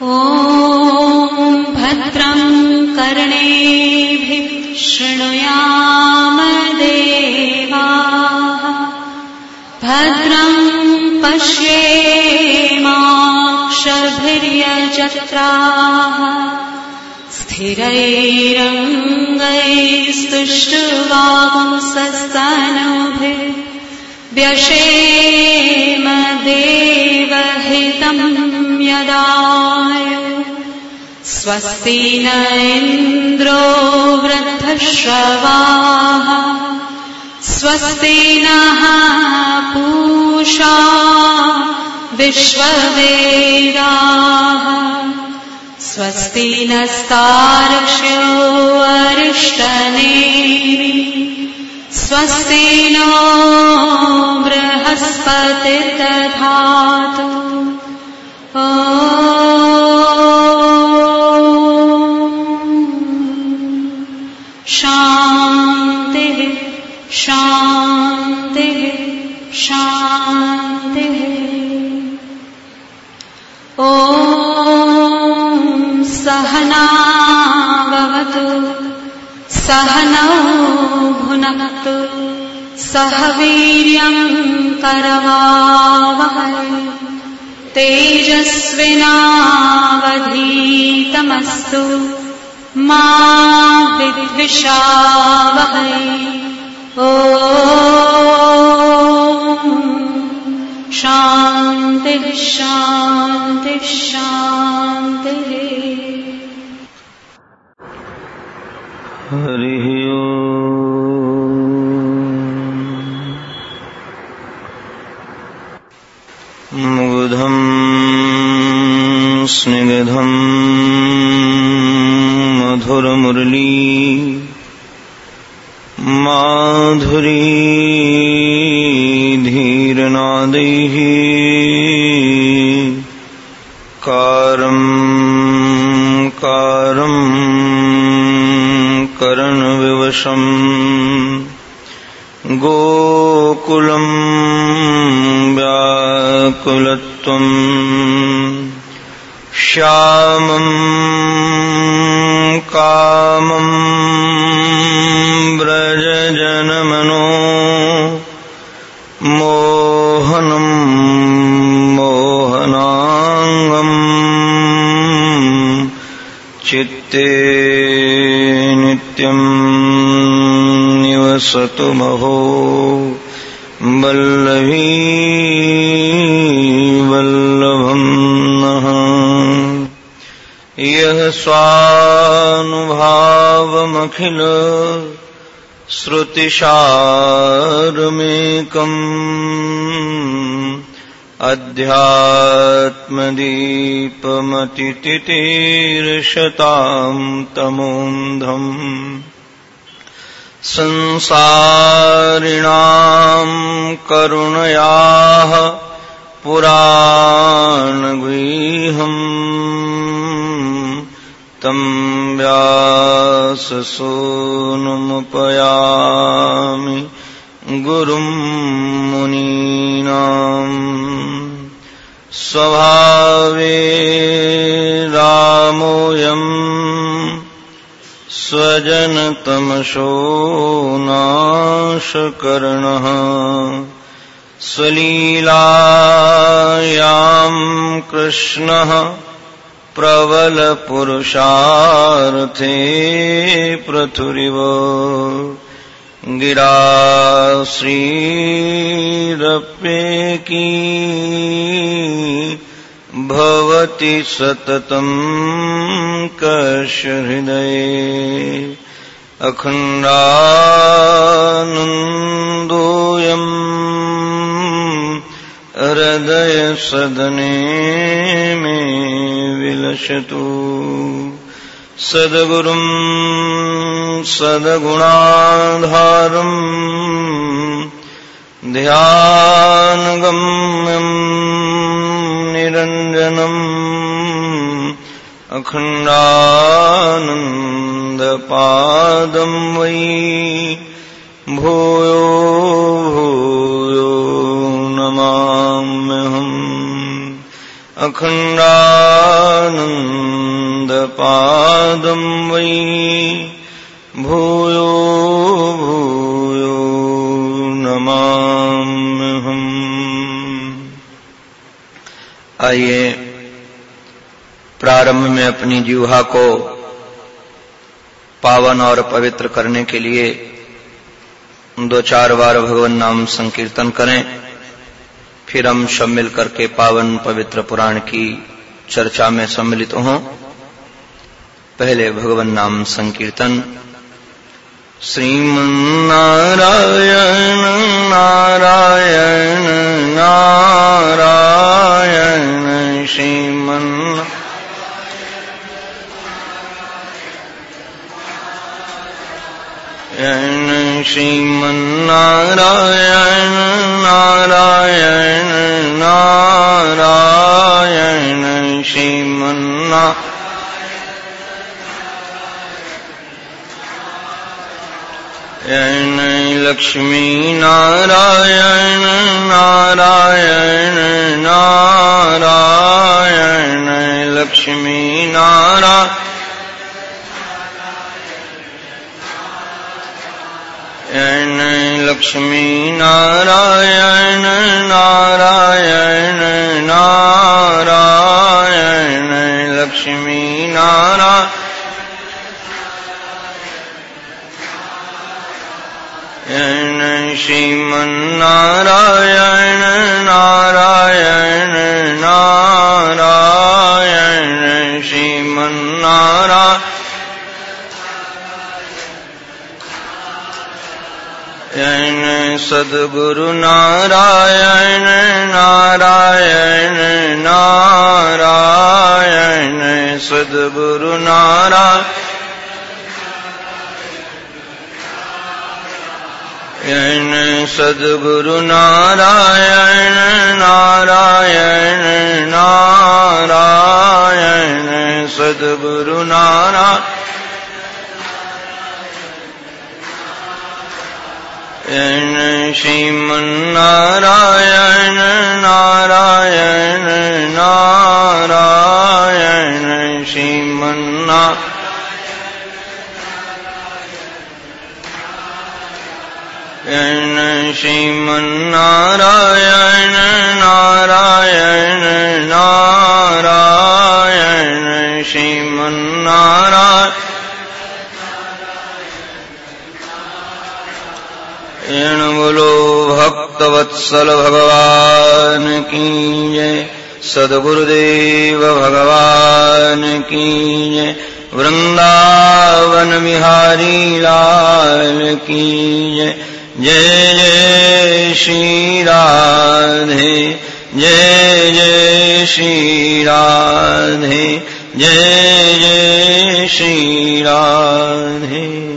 ॐ भद्रम् कर्णेभिः शृणुयाम देवाः भद्रम् पश्येमाक्षभिर्यजत्राः स्थिरैरङ्गैस्तुष्टुवांसस्तनूभिः व्यशेम देवहितम् यदाय स्वस्ति न इन्द्रो वृद्धश्रवाः। स्वस्ति नः पूषा विश्ववेदाः। स्वस्ति नस्तार्क्ष्यो अरिष्टनेमि स्वस्ति नो बृहस्पतिर्दधातु ॐ शान्तिः शान्तिः ॐ सहना भवतु सहनौ भुनक्तु सह वीर्यम् करवावहै। तेजस्विनावधीतमस्तु मा विद्विषावहै। ॐ शान्तिः शान्तिः शान्तिः हरिः मुग्धम् स्निग्धम् मधुरमुरली माधुरी धीरनादैः कारम् कारम् करणविवशम् गोकुलम् व्याकुलत्वम् श्यामम् निवसतु महो वल्लभी वल्लभम् नः यः स्वानुभावमखिल श्रुतिसारमेकम् अध्यात्मदीपमतितितीर्षताम् तमोन्धम् संसारिणाम् करुणयाः पुराणगृहम् तम् व्याससूनुमुपयामि गुरुम् मुनीनाम्। स्वभावे स्वजनतमशो नाशकर्णः स्वलीलायाम् कृष्णः प्रबलपुरुषार्थे पृथुरिव गिरा श्रीरप्येकी। भवति सततम् कस्य हृदये अखण्डानन्दोऽयम् हृदयसदने मे विलसतु। सद्गुरुम् सद्गुणाधारम् ध्यानगम्यम् निरञ्जनम् अखण्डानन्दपादम् वै भूयो भूयो नमाम्यहम् अखण्डानन्दपादं वै भूयो भूयो नमाम्यहम् आइए, प्रारंभ में अपनी जीवा को पावन और पवित्र करने के लिए दो चार बार भगवान नाम संकीर्तन करें, फिर हम सब मिलकर के पावन पवित्र पुराण की चर्चा में सम्मिलित हों। पहले भगवान नाम संकीर्तन श्रीमन्नारायण नारायण नारायण श्रीमन्नारायण श्रीमन्नारायण नारायण नारायण श्रीमन्ना यण लक्ष्मी नारायण नारायण नारायण लक्ष्मी नारायण यण लक्ष्मी नारायण नारायण नारायण लक्ष्मी नारायण श्रीमन्नारायण नारायण नारायण श्रीमन्नारायण नारायण सद्गुरु नारायण नारायण नारायण नारायण सद्गुरु नारायण नारायण नारायण सद्गुरु नारायण यण श्रीमन्नारायण नारायण नारायण श्रीमन्ना यण श्रीमन्नारायण, नारायण नारायण, श्रीमन्नारायण। ऋण बोलो भक्तवत्सल भगवान की जय, सदगुरुदेव भगवान की जय वृंदावन बिहारी लाल की जय। जय जय श्री राधे, जय जय श्री राधे, जय जय श्री राधे।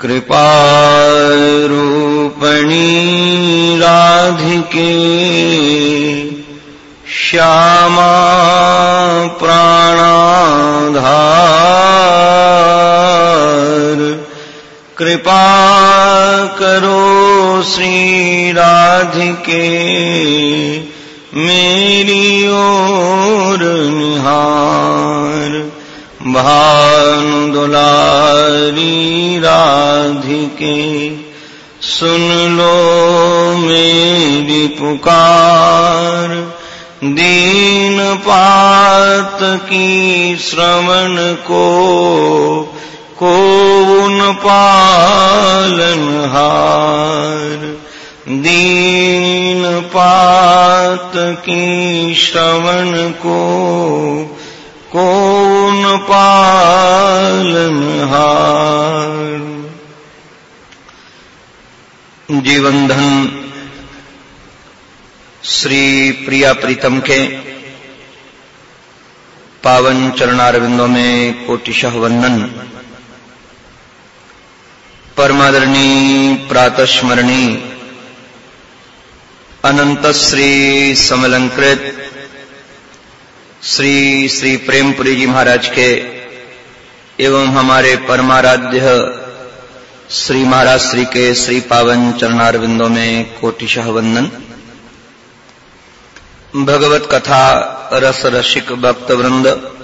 कृपारूपणी राधिके, श्यामा प्राणाधार। कृपा करो श्री राधिके, मेरी ओर निहार। भानु दुलारी राधिके, सुन लो मेरी पुकार। दीन पात की श्रवण को कौन पालन हार। दीन पात की श्रवण को कौन पालनहार जीवन धन श्री प्रिया प्रीतम के पावन चरणारविंदों में कोटिशह वंदन। परमादरणी, प्रातस्मरणी। अनंत श्री समलंकृत श्री श्री प्रेमपुरी जी महाराज के एवं हमारे परमाराध्य श्री महाराज श्री के श्री पावन चरणार चरणारविंदों में कोटिशह वंदन। भगवत कथा, रस रसिक भक्त वृंद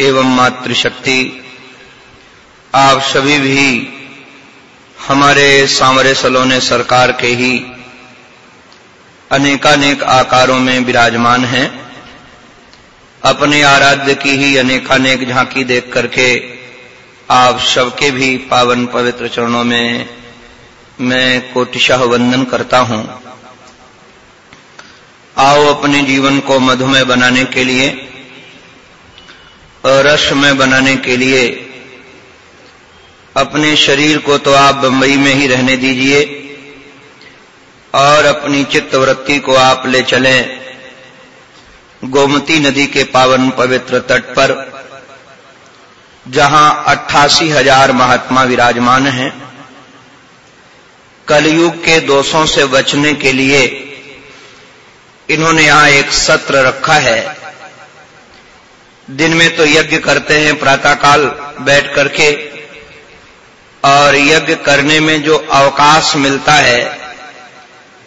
एवं मातृशक्ति आप सभी भी हमारे सांवरे सलोने सरकार के ही अनेकानेक आकारों में विराजमान हैं। अपने आराध्य की ही अनेकानेक झांकी देख करके आप सबके भी पावन पवित्र चरणों में मैं कोटिशाह वंदन करता हूँ। आओ अपने जीवन को मधुमय बनाने के लिए रसमय बनाने के लिए अपने शरीर को तो आप बंबई में ही रहने दीजिए और अपनी चित्तवृत्ति को आप ले चलें गोमती नदी के पावन पवित्र तट पर, जहाँ अट्ठासी हज़ार महात्मा विराजमान हैं। कलयुग के दोषों से बचने के लिए इन्होंने यहाँ एक सत्र रखा है। दिन में तो यज्ञ करते हैं, प्रातःकाल बैठ करके और यज्ञ करने में जो अवकाश मिलता है,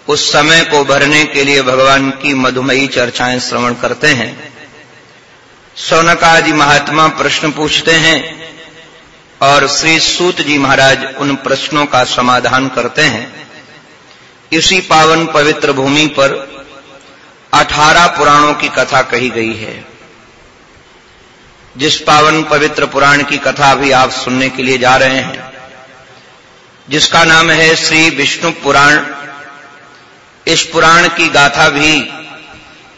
उस समय को भरने के लिए भगवान की मधुमयी चर्चाएँ श्रवण करते हैं। सौनक आदि महात्मा प्रश्न पूछते हैं और श्री सूत जी महाराज उन प्रश्नों का समाधान करते हैं। इसी पावन पवित्र भूमि पर अठारह पुराणों की कथा कही गई है। जिस पावन पवित्र पुराण की कथा भी आप सुनने के लिए जा रहे हैं जिसका नाम है श्री विष्णु पुराण। इस पुराण की गाथा भी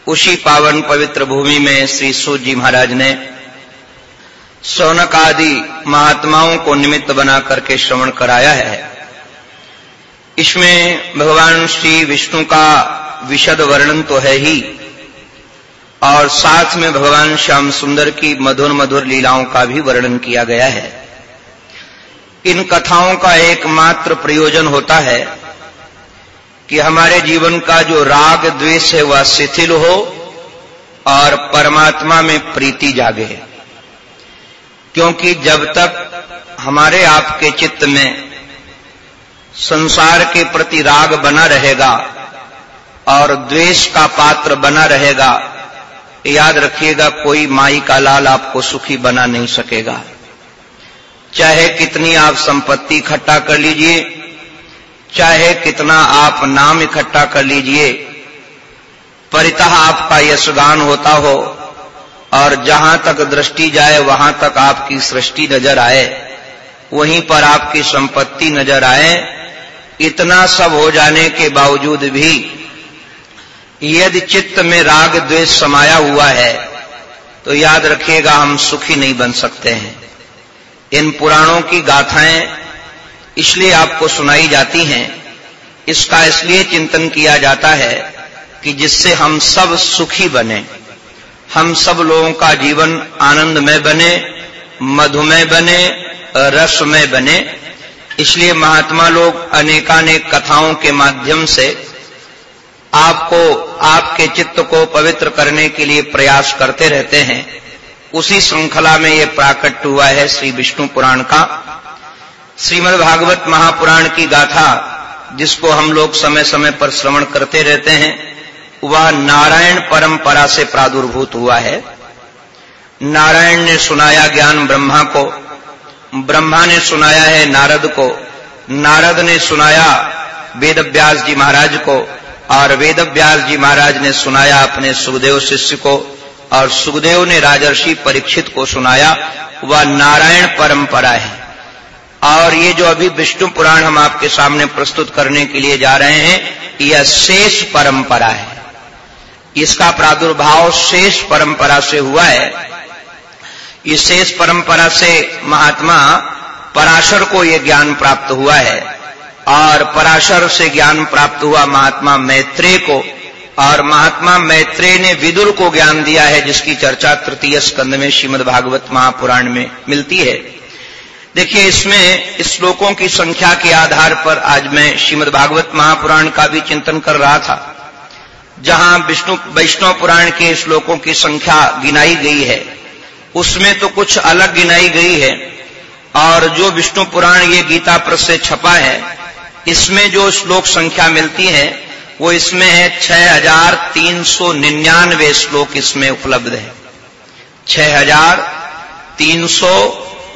उसी पावन पवित्र भूमि में श्री सूत जी महाराज ने सौनक आदि महात्माओं को निमित्त बना करके श्रवण कराया है। इसमें भगवान श्री विष्णु का विशद वर्णन तो है ही, और साथ में भगवान श्याम सुंदर की मधुर मधुर लीलाओं का भी वर्णन किया गया है। इन कथाओं का एकमात्र प्रयोजन होता है कि हमारे जीवन का जो राग द्वेष है वह शिथिल हो और परमात्मा में प्रीति जागे। क्योंकि जब तक हमारे आपके चित्त में संसार के प्रति राग बना रहेगा और द्वेष का पात्र बना रहेगा, याद रखिएगा, कोई माई का लाल आपको सुखी बना नहीं सकेगा। चाहे कितनी आप संपत्ति इकट्ठा कर लीजिए, चाहे कितना आप नाम इकट्ठा कर लीजिए, परितः आपका यशगान होता हो और जहाँ तक दृष्टि जाए, वहाँ तक आपकी सृष्टि नज़र आए। वहीं पर आपकी संपत्ति नज़र आए। इतना सब हो जाने के बावजूद भी यदि चित्त में राग द्वेष समाया हुआ है तो याद रखिएगा हम सुखी नहीं बन सकते हैं। इन पुराणों की गाथाएँ इसलिए आपको सुनाई जाती हैं। इसका इसलिए चिंतन किया जाता है कि जिससे हम सब सुखी बने, हम सब लोगों का जीवन आनंदमय बने, मधुमय बने, रसमय बने। इसलिए महात्मा लोग अनेकानेक कथाओं के माध्यम से आपको, आपके चित्त को पवित्र करने के लिए प्रयास करते रहते हैं। उसी श्रृंखला में यह प्राकट हुआ है श्री विष्णु पुराण का। श्रीमद् भागवत महापुराण की गाथा, जिसको हम लोग समय समय पर श्रवण करते रहते हैं, वह नारायण परंपरा से प्रादुर्भूत हुआ है। नारायण ने सुनाया ज्ञान ब्रह्मा को, ब्रह्मा ने सुनाया है नारद को, नारद ने सुनाया वेद व्यास जी महाराज को, और वेद जी महाराज ने सुनाया अपने सुखदेव शिष्य को। और सुखदेव ने राजर्षि परीक्षित को सुनाया, वह नारायण परंपरा है। और ये जो अभी विष्णु पुराण हम आपके सामने प्रस्तुत करने के लिए जा रहे हैं, यह शेष परंपरा है। इसका प्रादुर्भाव शेष परंपरा से हुआ है। इस शेष परंपरा से महात्मा पराशर को यह ज्ञान प्राप्त हुआ है। और पराशर से ज्ञान प्राप्त हुआ महात्मा मैत्रेय को। और महात्मा मैत्रेय ने विदुर को ज्ञान दिया है, जिसकी चर्चा तृतीय स्कंद में श्रीमद भागवत महापुराण में मिलती है। देखिए, इसमें श्लोकों की संख्या के आधार पर आज मैं श्रीमद भागवत महापुराण का भी चिंतन कर रहा था, जहाँ विष्णु, वैष्णव पुराण के श्लोकों की संख्या गिनाई गई है। उसमें तो कुछ अलग गिनाई गई है, और जो विष्णु पुराण ये गीता प्रस से छपा है, इसमें जो श्लोक संख्या मिलती है वो इसमें है छह हज़ार तीन सौ निन्यानवे श्लोक इसमें उपलब्ध है। छह हज़ार तीन सौ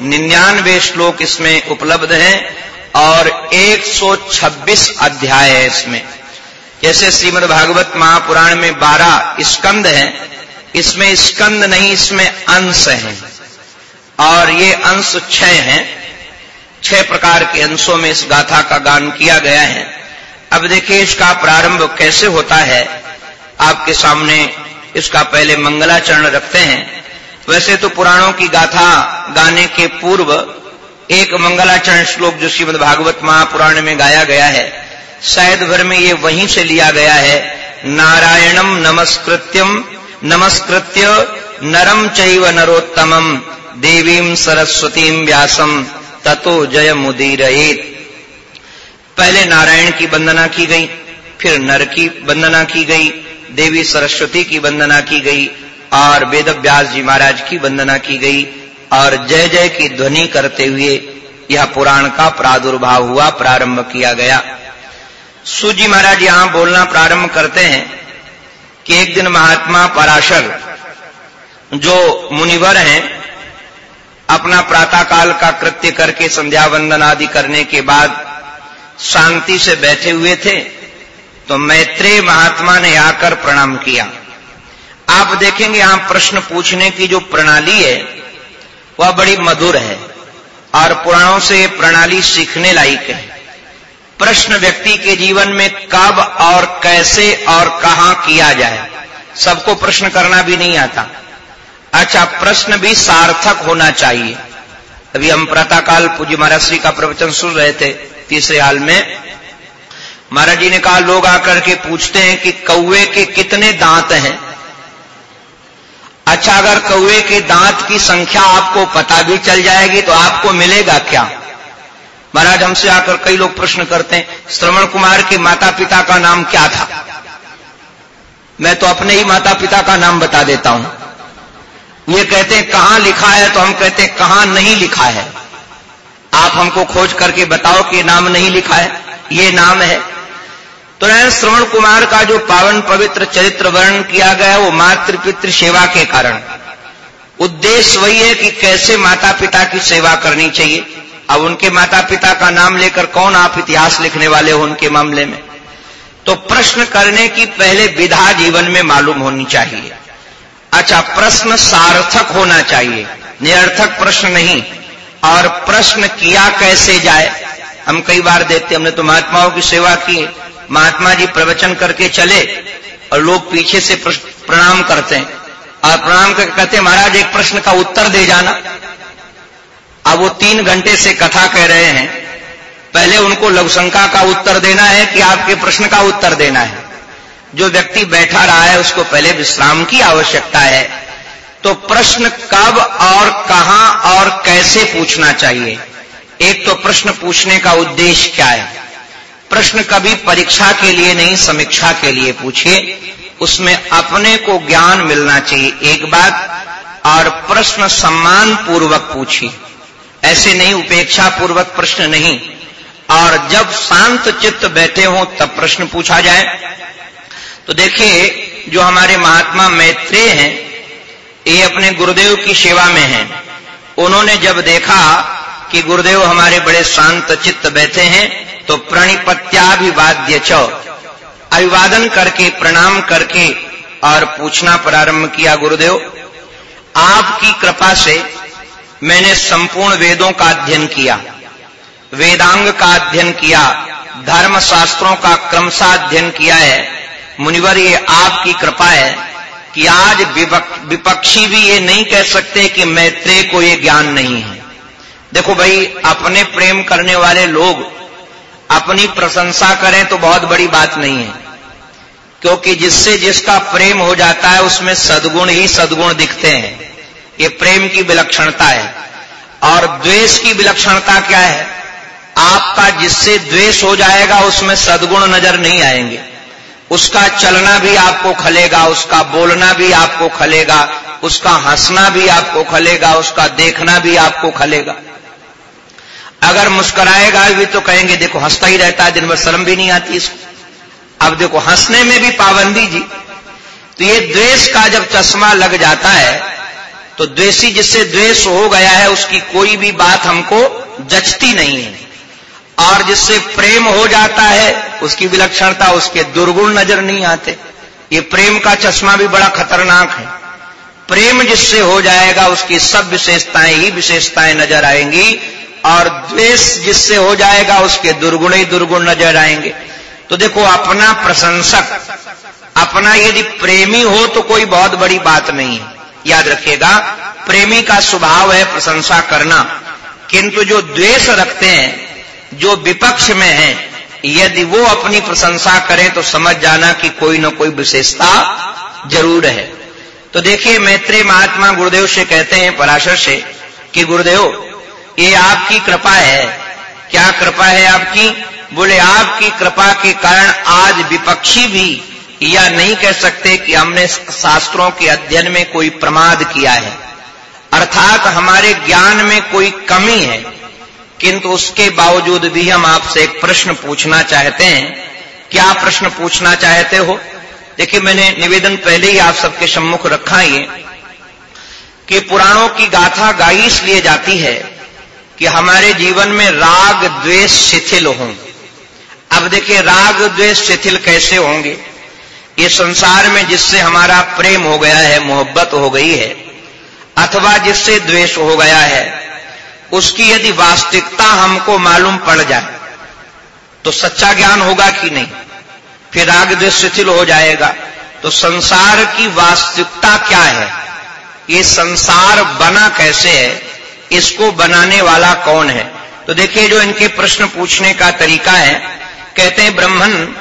निन्यानवे श्लोक इसमें उपलब्ध हैं और 126 अध्याय है इसमें। जैसे श्रीमद् भागवत महापुराण में 12 स्कंद हैं, इसमें स्कंद नहीं, इसमें अंश हैं। और ये अंश छह हैं। छह प्रकार के अंशों में इस गाथा का गान किया गया है। अब देखिए, इसका प्रारंभ कैसे होता है? आपके सामने इसका पहले मंगलाचरण रखते हैं। वैसे तो पुराणों की गाथा गाने के पूर्व एक मंगलाचरण श्लोक जो श्रीमद भागवत महापुराण में गाया गया है, शायद भर में ये वहीं से लिया गया है। नारायणम नमस्कृत्यम नमस्कृत्य नरम चैव नरोत्तमम देवीम सरस्वतीम व्यासम ततो जय मुदीर पहले नारायण की वंदना की गई, फिर नर की वंदना की गई, देवी सरस्वती की वंदना की गई और वेद व्यास जी महाराज की वंदना की गई, और जय जय की ध्वनि करते हुए यह पुराण का प्रादुर्भाव हुआ, प्रारंभ किया गया। सूजी महाराज यहाँ बोलना प्रारंभ करते हैं कि एक दिन महात्मा पराशर जो मुनिवर हैं, अपना प्रातःकाल का कृत्य करके संध्या वंदन आदि करने के बाद शांति से बैठे हुए थे तो मैत्रेय महात्मा ने आकर प्रणाम किया। आप देखेंगे यहाँ प्रश्न पूछने की जो प्रणाली है, वह बड़ी मधुर है और पुराणों से प्रणाली सीखने लायक है। प्रश्न व्यक्ति के जीवन में कब और कैसे और कहाँ किया जाए, सबको प्रश्न करना भी नहीं आता। अच्छा प्रश्न भी सार्थक होना चाहिए। अभी हम प्रातःकाल पूज्य महाराज श्री का प्रवचन सुन रहे थे तीसरे हाल में, महाराज जी ने कहा, लोग आकर के पूछते हैं कि कौए के कितने दांत हैं। अच्छा अगर कौए के दांत की संख्या आपको पता भी चल जाएगी तो आपको मिलेगा क्या? महाराज, हमसे आकर कई लोग प्रश्न करते हैं, श्रवण कुमार के माता पिता का नाम क्या था? मैं तो अपने ही माता पिता का नाम बता देता हूँ। ये कहते हैं, कहाँ लिखा है तो हम कहते हैं, कहाँ नहीं लिखा है। आप हमको खोज करके बताओ कि नाम नहीं लिखा है, ये नाम है। तो श्रवण कुमार का जो पावन पवित्र चरित्र वर्णन किया गया वो मातृ पितृ सेवा के कारण। उद्देश्य वही है कि कैसे माता पिता की सेवा करनी चाहिए। अब उनके माता पिता का नाम लेकर कौन आप इतिहास लिखने वाले हो उनके मामले में? तो प्रश्न करने की पहले विधा जीवन में मालूम होनी चाहिए। अच्छा प्रश्न सार्थक होना चाहिए। निरर्थक प्रश्न नहीं। और प्रश्न किया कैसे जाए? हम कई बार देखते हमने तो महात्माओं की सेवा की, महात्मा जी प्रवचन करके चले और लोग पीछे से प्रणाम करते हैं। और प्रणाम करके कहते महाराज, एक प्रश्न का उत्तर दे जाना। अब वो तीन घंटे से कथा कह रहे हैं। पहले उनको लघुशंका का उत्तर देना है कि आपके प्रश्न का उत्तर देना है। जो व्यक्ति बैठा रहा है, उसको पहले विश्राम की आवश्यकता है। तो प्रश्न कब और कहाँ और कैसे पूछना चाहिए? एक तो प्रश्न पूछने का उद्देश्य क्या है? प्रश्न कभी परीक्षा के लिए नहीं, समीक्षा के लिए पूछिए। उसमें अपने को ज्ञान मिलना चाहिए, एक बात। और प्रश्न सम्मान पूर्वक पूछिए। ऐसे नहीं उपेक्षा पूर्वक प्रश्न नहीं। और जब शांत चित्त बैठे हो, तब प्रश्न पूछा जाए। तो देखिए, जो हमारे महात्मा मैत्रेय हैं ये अपने गुरुदेव की सेवा में हैं। उन्होंने जब देखा कि गुरुदेव हमारे बड़े शांत चित्त बैठे हैं तो प्रणिपत्याभिवाद्य च। अभिवादन करके, प्रणाम करके और पूछना प्रारंभ किया, गुरुदेव, आपकी कृपा से मैंने संपूर्ण वेदों का अध्ययन किया, वेदांग का अध्ययन किया धर्म शास्त्रों का क्रमशः अध्ययन किया है। मुनिवर, ये आपकी कृपा है। कि आज विपक्षी भी ये नहीं कह सकते कि मैत्रेय को ये ज्ञान नहीं है। देखो भाई, अपने प्रेम करने वाले लोग अपनी प्रशंसा करें तो बहुत बड़ी बात नहीं है। क्योंकि जिससे जिसका प्रेम हो जाता है, उसमें सदगुण ही सदगुण दिखते हैं। ये प्रेम की विलक्षणता है। और द्वेष की विलक्षणता क्या है? आपका जिससे द्वेष हो जाएगा, उसमें सदगुण नज़र नहीं आएँगे। उसका चलना भी आपको खलेगा, उसका बोलना भी आपको खलेगा, उसका हंसना भी आपको खलेगा, उसका देखना भी आपको खलेगा। अगर मुस्कुराएगा भी तो कहेंगे, देखो हंसता ही रहता है दिन भर शर्म भी नहीं आती इसको। अब देखो हंसने में भी पाबंदी जी। तो ये द्वेष का जब चश्मा लग जाता है तो द्वेषी जिससे द्वेष हो गया है, उसकी कोई भी बात हमको जचती नहीं है। और जिससे प्रेम हो जाता है, उसकी विलक्षणता, उसके दुर्गुण नज़र नहीं आते। ये प्रेम का चश्मा भी बड़ा खतरनाक है। प्रेम जिससे हो जाएगा, उसकी सब विशेषताएँ ही विशेषताएँ नज़र आएँगी, और द्वेष जिससे हो जाएगा, उसके दुर्गुण ही दुर्गुण नज़र आएँगे। तो देखो, अपना प्रशंसक, अपना यदि प्रेमी हो तो कोई बहुत बड़ी बात नहीं है। याद रखिएगा, प्रेमी का स्वभाव है प्रशंसा करना। किंतु जो द्वेष रखते हैं जो विपक्ष में है, यदि वो अपनी प्रशंसा करें तो समझ जाना कि कोई न कोई विशेषता ज़रूर है। तो देखिए मैत्रेय महात्मा गुरुदेव से कहते हैं, पराशर से, कि गुरुदेव, ये आपकी कृपा है। क्या कृपा है आपकी? बोले, आपकी कृपा के कारण आज विपक्षी भी यह नहीं कह सकते कि हमने शास्त्रों के अध्ययन में कोई प्रमाद किया है। अर्थात हमारे ज्ञान में कोई कमी है। किंतु उसके बावजूद भी हम आपसे एक प्रश्न पूछना चाहते हैं। क्या प्रश्न पूछना चाहते हो? देखिए, मैंने निवेदन पहले ही आप सबके सम्मुख रखा ये कि पुराणों की गाथा गाई इसलिए जाती है कि हमारे जीवन में राग, द्वेष, शिथिल हों। अब देखिए, राग, द्वेष, शिथिल कैसे होंगे? ये संसार में जिससे हमारा प्रेम हो गया है, मोहब्बत हो गई है, अथवा जिससे द्वेष हो गया है उसकी यदि वास्तविकता हमको मालूम पड़ जाए तो सच्चा ज्ञान होगा कि नहीं? फिर राग द्वेष शिथिल हो जाएगा तो संसार की वास्तविकता क्या है? ये संसार बना कैसे है? इसको बनाने वाला कौन है? तो देखिए, जो इनके प्रश्न पूछने का तरीका है, कहते हैं ब्रह्मन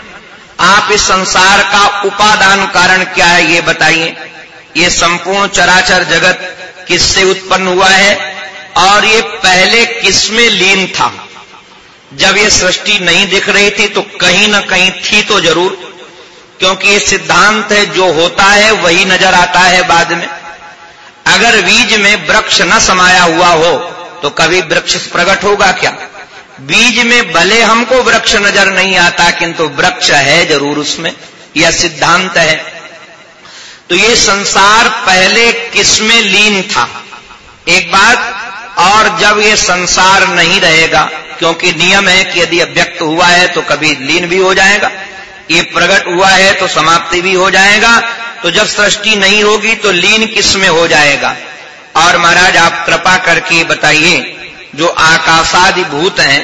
आप इस संसार का उपादान कारण क्या है, ये बताइए। ये संपूर्ण चराचर जगत किससे उत्पन्न हुआ है? और ये पहले किसमें लीन था? जब ये सृष्टि नहीं दिख रही थी तो कहीं ना कहीं थी तो ज़रूर, क्योंकि ये सिद्धांत है, जो होता है वही नज़र आता है बाद में। अगर बीज में वृक्ष न समाया हुआ हो तो कभी वृक्ष प्रकट होगा क्या? बीज में भले हमको वृक्ष नज़र नहीं आता, किंतु वृक्ष है ज़रूर उसमें, यह सिद्धांत है। तो ये संसार पहले किसमें लीन था? एक बात और जब ये संसार नहीं रहेगा, क्योंकि नियम है कि यदि अव्यक्त हुआ है तो कभी लीन भी हो जाएगा, ये प्रकट हुआ है तो समाप्ति भी हो जाएगा तो जब सृष्टि नहीं होगी तो लीन किसमें हो जाएगा? और महाराज, आप कृपा करके बताइए, जो आकाशादि भूत हैं,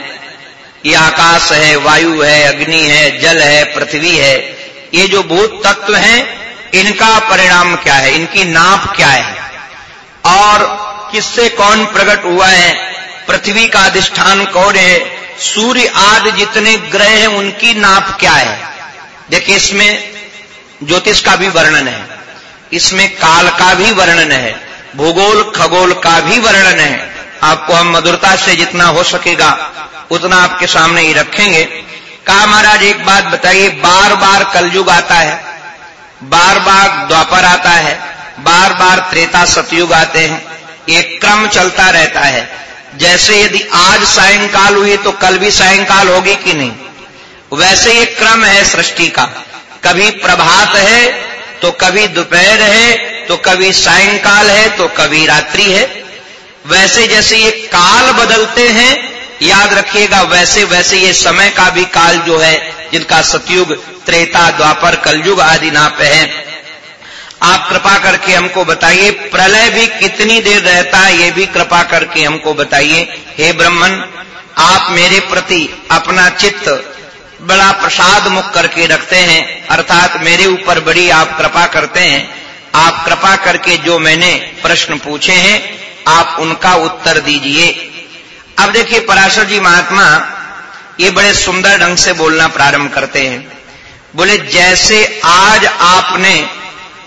ये आकाश है, वायु है, अग्नि है, जल है, पृथ्वी है, ये जो भूत तत्व हैं, इनका परिणाम क्या है? इनकी नाप क्या है? और किससे कौन प्रकट हुआ है? पृथ्वी का अधिष्ठान कौन है? सूर्य आदि जितने ग्रह हैं, उनकी नाप क्या है? देखिए इसमें ज्योतिष का भी वर्णन है। इसमें काल का भी वर्णन है। भूगोल, खगोल का भी वर्णन है। आपको हम मधुरता से जितना हो सकेगा, उतना आपके सामने ही रखेंगे। कहा महाराज, एक बात बताइए बार बार कलयुग आता है बार बार द्वापर आता है बार बार त्रेता सतयुग आते हैं। एक क्रम चलता रहता है। जैसे यदि आज सायंकाल हुई तो कल भी सायंकाल होगी कि नहीं? वैसे एक क्रम है सृष्टि का। कभी प्रभात है तो कभी दोपहर है तो कभी सायंकाल है तो कभी रात्रि है। वैसे जैसे ये काल बदलते हैं, याद रखिएगा, वैसे वैसे ये समय का भी काल जो है, जिनका सतयुग, त्रेता, द्वापर, कलयुग आदि नाप है। आप कृपा करके हमको बताइए, प्रलय भी कितनी देर रहता है, ये भी कृपा करके हमको बताइए। हे ब्रह्मन, आप मेरे प्रति अपना चित्त बड़ा प्रसाद मुख करके रखते हैं, अर्थात मेरे ऊपर बड़ी आप कृपा करते हैं। आप कृपा करके जो मैंने प्रश्न पूछे हैं, आप उनका उत्तर दीजिए। अब देखिए, पराशर जी महात्मा ये बड़े सुंदर ढंग से बोलना प्रारंभ करते हैं। बोले, जैसे आज आपने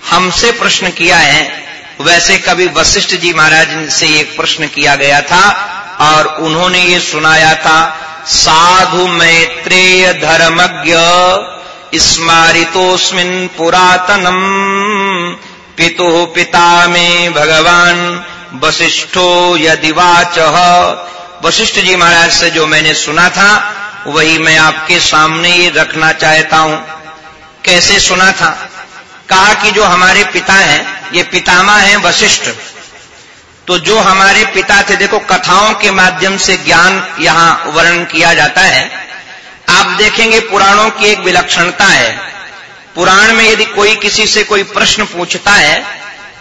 हमसे प्रश्न किया है। वैसे कभी वशिष्ठ जी महाराज से एक प्रश्न किया गया था और उन्होंने ये सुनाया था, साधु मैत्रेय धर्मज्ञ स्मारितोस्मिन पुरातनम। पितु पिता में भगवान वशिष्ठो यदिवाच वशिष्ठ जी महाराज से जो मैंने सुना था, वही मैं आपके सामने ये रखना चाहता हूँ। कैसे सुना था? कहा कि जो हमारे पिता हैं, ये पितामा हैं वशिष्ठ। तो जो हमारे पिता थे, देखो, कथाओं के माध्यम से ज्ञान यहाँ वर्णन किया जाता है। आप देखेंगे पुराणों की एक विलक्षणता है। पुराण में यदि कोई किसी से कोई प्रश्न पूछता है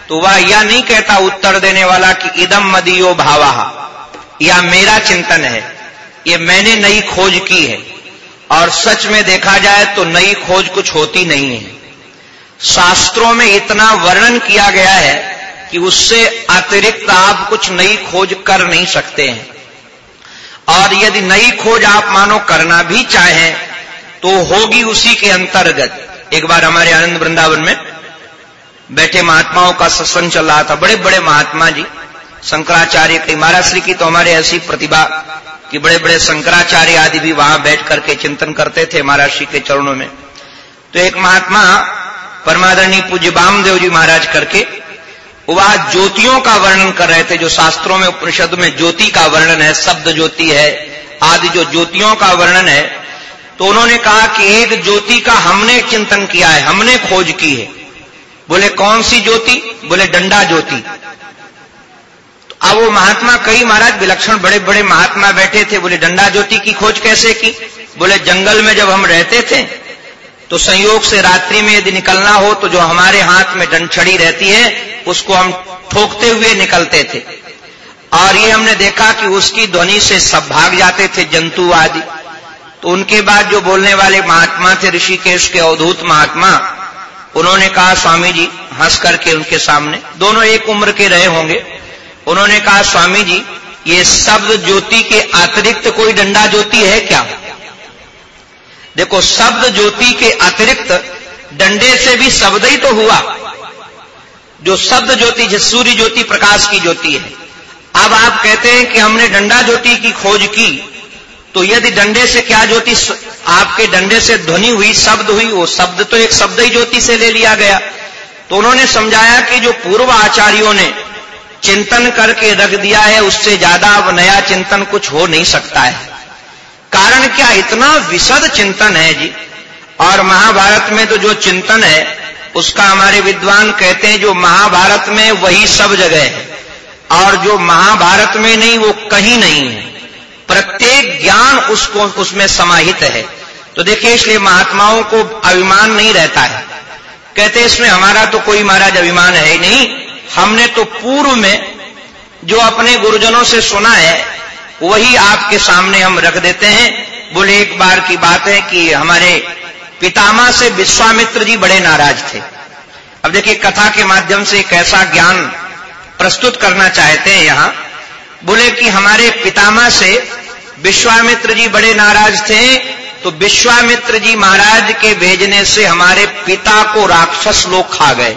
तो वह यह नहीं कहता उत्तर देने वाला कि इदम मदियो भावा। या मेरा चिंतन है, ये मैंने नई खोज की है। और सच में देखा जाए तो नई खोज कुछ होती नहीं है। शास्त्रों में इतना वर्णन किया गया है कि उससे अतिरिक्त आप कुछ नई खोज कर नहीं सकते हैं। और यदि नई खोज आप मानो करना भी चाहें तो होगी उसी के अंतर्गत। एक बार हमारे आनंद वृंदावन में बैठे महात्माओं का सत्संग चल रहा था बड़े बड़े महात्मा जी। शंकराचार्य कई महाराज श्री की तो हमारे ऐसी प्रतिभा कि बड़े बड़े शंकराचार्य आदि भी वहाँ बैठ करके चिंतन करते थे महाराज श्री के चरणों में। तो एक महात्मा परमादरणी पूज्य बामदेव जी महाराज करके वह ज्योतियों का वर्णन कर रहे थे, जो शास्त्रों में, उपनिषद में ज्योति का वर्णन है, शब्द ज्योति है, आदि जो ज्योतियों का वर्णन है तो उन्होंने कहा कि एक ज्योति का हमने चिंतन किया है, हमने खोज की है। बोले, कौन सी ज्योति? बोले, डंडा ज्योति। तो अब वो महात्मा, कई महाराज, विलक्षण बड़े बड़े महात्मा बैठे थे, बोले, डंडा ज्योति की खोज कैसे की? बोले, जंगल में जब हम रहते थे तो संयोग से रात्रि में यदि निकलना हो तो जो हमारे हाथ में डंडछड़ी रहती है, उसको हम ठोकते हुए निकलते थे। और ये हमने देखा कि उसकी ध्वनि से सब भाग जाते थे, जंतु आदि। तो उनके बाद जो बोलने वाले महात्मा थे, ऋषिकेश के अवधूत महात्मा, उन्होंने कहा, स्वामी जी, हंस करके उनके सामने, दोनों एक उम्र के रहे होंगे। उन्होंने कहा, स्वामी जी, ये शब्द ज्योति के अतिरिक्त कोई डंडा ज्योति है क्या? देखो, शब्द ज्योति के अतिरिक्त डंडे से भी शब्द ही तो हुआ। जो शब्द ज्योति, जिस सूर्य ज्योति, प्रकाश की ज्योति है। अब आप कहते हैं कि हमने डंडा ज्योति की खोज की तो यदि डंडे से क्या ज्योति आपके डंडे से ध्वनि हुई, शब्द हुई, वो शब्द तो एक शब्द ही ज्योति से ले लिया गया। तो उन्होंने समझाया कि जो पूर्व आचार्यों ने चिंतन करके रख दिया है, उससे ज़्यादा अब नया चिंतन कुछ हो नहीं सकता है। कारण क्या? इतना विशद चिंतन है जी। और महाभारत में तो जो चिंतन है, उसका हमारे विद्वान कहते हैं जो महाभारत में वही सब जगह है। और जो महाभारत में नहीं, वो कहीं नहीं है। प्रत्येक ज्ञान उसको, उसमें समाहित है। तो देखिए, इसलिए महात्माओं को अभिमान नहीं रहता है। कहते इसमें हमारा तो कोई महाराज अभिमान है ही नहीं। हमने तो पूर्व में जो अपने गुरुजनों से सुना है वही आपके सामने हम रख देते हैं। बोले, एक बार की बात है कि हमारे पितामा से विश्वामित्र जी बड़े नाराज़ थे। अब देखिए, कथा के माध्यम से एक ऐसा ज्ञान प्रस्तुत करना चाहते हैं यहाँ। बोले कि हमारे पितामा से विश्वामित्र जी बड़े नाराज़ थे तो विश्वामित्र जी महाराज के भेजने से हमारे पिता को राक्षस लोग खा गए।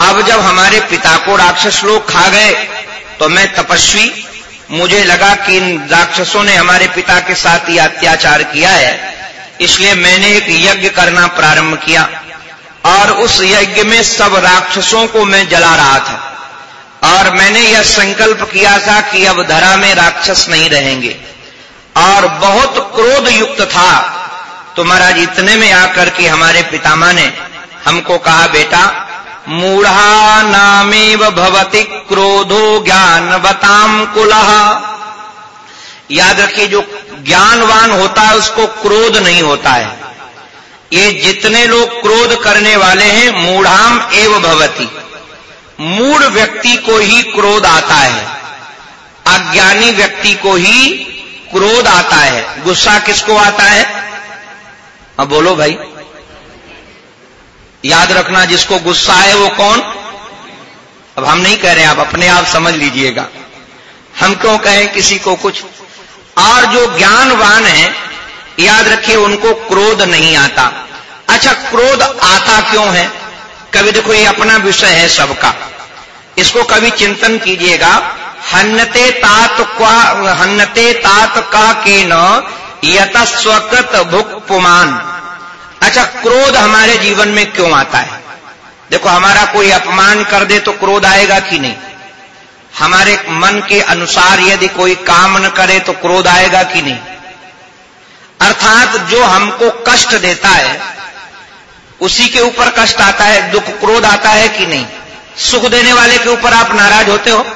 अब जब हमारे पिता को राक्षस लोग खा गए तो मैं तपस्वी मुझे लगा कि इन राक्षसों ने हमारे पिता के साथ यह अत्याचार किया है, इसलिए मैंने एक यज्ञ करना प्रारंभ किया, और उस यज्ञ में सब राक्षसों को मैं जला रहा था, और मैंने यह संकल्प किया था कि अब धरा में राक्षस नहीं रहेंगे, और बहुत क्रोध युक्त था। तो महाराज, इतने में आकर के हमारे पितामा ने हमको कहा, बेटा मूढ़ा नामेव भवति क्रोधो ज्ञानवताम कुलह याद रखिए, जो ज्ञानवान होता है, उसको क्रोध नहीं होता है। ये जितने लोग क्रोध करने वाले हैं, मूढ़ाम एव भवती। मूढ़ व्यक्ति को ही क्रोध आता है। अज्ञानी व्यक्ति को ही क्रोध आता है। गुस्सा किसको आता है? अब बोलो भाई। याद रखना, जिसको गुस्सा है वो कौन? अब हम नहीं कह रहे, आप अपने आप समझ लीजिएगा। हम क्यों कहें किसी को कुछ? और जो ज्ञानवान है, याद रखिए, उनको क्रोध नहीं आता। अच्छा क्रोध आता क्यों है? कभी देखो, ये अपना विषय है सबका। इसको कभी चिंतन कीजिएगा। हन्नते तात क्वा, हन्नते तात का के न यत स्वकृत भुक पुमान। अच्छा क्रोध हमारे जीवन में क्यों आता है? देखो, हमारा कोई अपमान कर दे तो क्रोध आएगा कि नहीं? हमारे मन के अनुसार यदि कोई काम न करे तो क्रोध आएगा कि नहीं? अर्थात जो हमको कष्ट देता है, उसी के ऊपर कष्ट आता है, दुख क्रोध आता है कि नहीं? सुख देने वाले के ऊपर आप नाराज़ होते हो?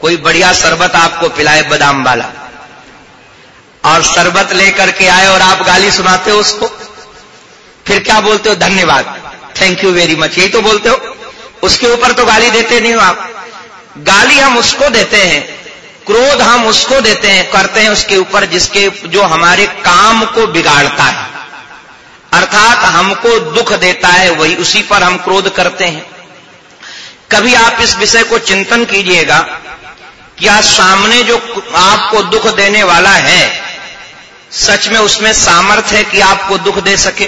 कोई बढ़िया शरबत आपको पिलाए बादाम वाला। और शरबत लेकर के आए और आप गाली सुनाते हो उसको? फिर क्या बोलते हो? धन्यवाद। थैंक यू वेरी मच यही तो बोलते हो? उसके ऊपर तो गाली देते नहीं हो आप। गाली हम उसको देते हैं, क्रोध हम उसको देते हैं, करते हैं उसके ऊपर, जिसके जो हमारे काम को बिगाड़ता है। अर्थात हमको दुख देता है, वही उसी पर हम क्रोध करते हैं। कभी आप इस विषय को चिंतन कीजिएगा कि आज सामने जो आपको दुख देने वाला है, सच में उसमें सामर्थ्य है कि आपको दुख दे सके।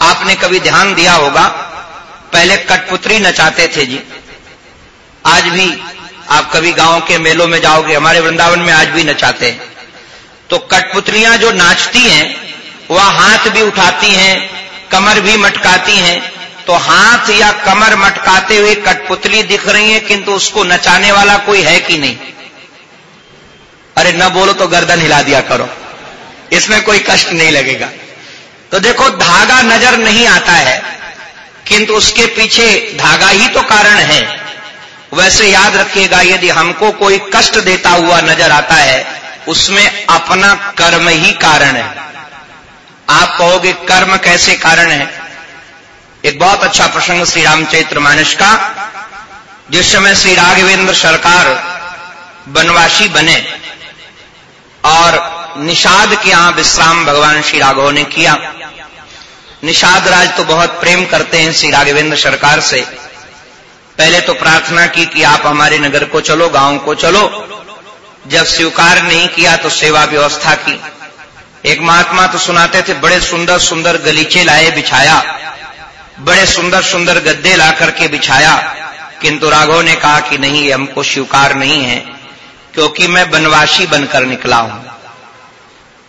आपने कभी ध्यान दिया होगा, पहले कठपुत्री नचाते थे जी। आज भी आप कभी गाँव के मेलों में जाओगे, हमारे वृंदावन में आज भी नचाते हैं। तो कठपुतलियाँ जो नाचती हैं, वह हाथ भी उठाती हैं, कमर भी मटकाती हैं तो हाथ या कमर मटकाते हुए कठपुतली दिख रही है, किंतु उसको नचाने वाला कोई है कि नहीं? अरे न बोलो तो गर्दन हिला दिया करो। इसमें कोई कष्ट नहीं लगेगा। तो देखो, धागा नज़र नहीं आता है, किंतु उसके पीछे धागा ही तो कारण है। वैसे याद रखिएगा, यदि हमको कोई कष्ट देता हुआ नज़र आता है, उसमें अपना कर्म ही कारण है। आप कहोगे, कर्म कैसे कारण है? एक बहुत अच्छा प्रसंग श्री रामचरित्र मानस का, जिस समय श्री राघवेंद्र सरकार बनवासी बने और निषाद के यहाँ विश्राम भगवान श्री राघव ने किया निषाद राज तो बहुत प्रेम करते हैं श्री राघवेंद्र सरकार से। पहले तो प्रार्थना की कि आप हमारे नगर को चलो, गाँव को चलो। जब स्वीकार नहीं किया तो सेवा व्यवस्था की। एक महात्मा तो सुनाते थे, बड़े सुंदर सुंदर गलीचे लाए, बिछाया। बड़े सुंदर सुंदर गद्दे ला करके बिछाया। किंतु राघव ने कहा कि नहीं, हमको स्वीकार नहीं है, क्योंकि मैं बनवासी बनकर निकला हूँ।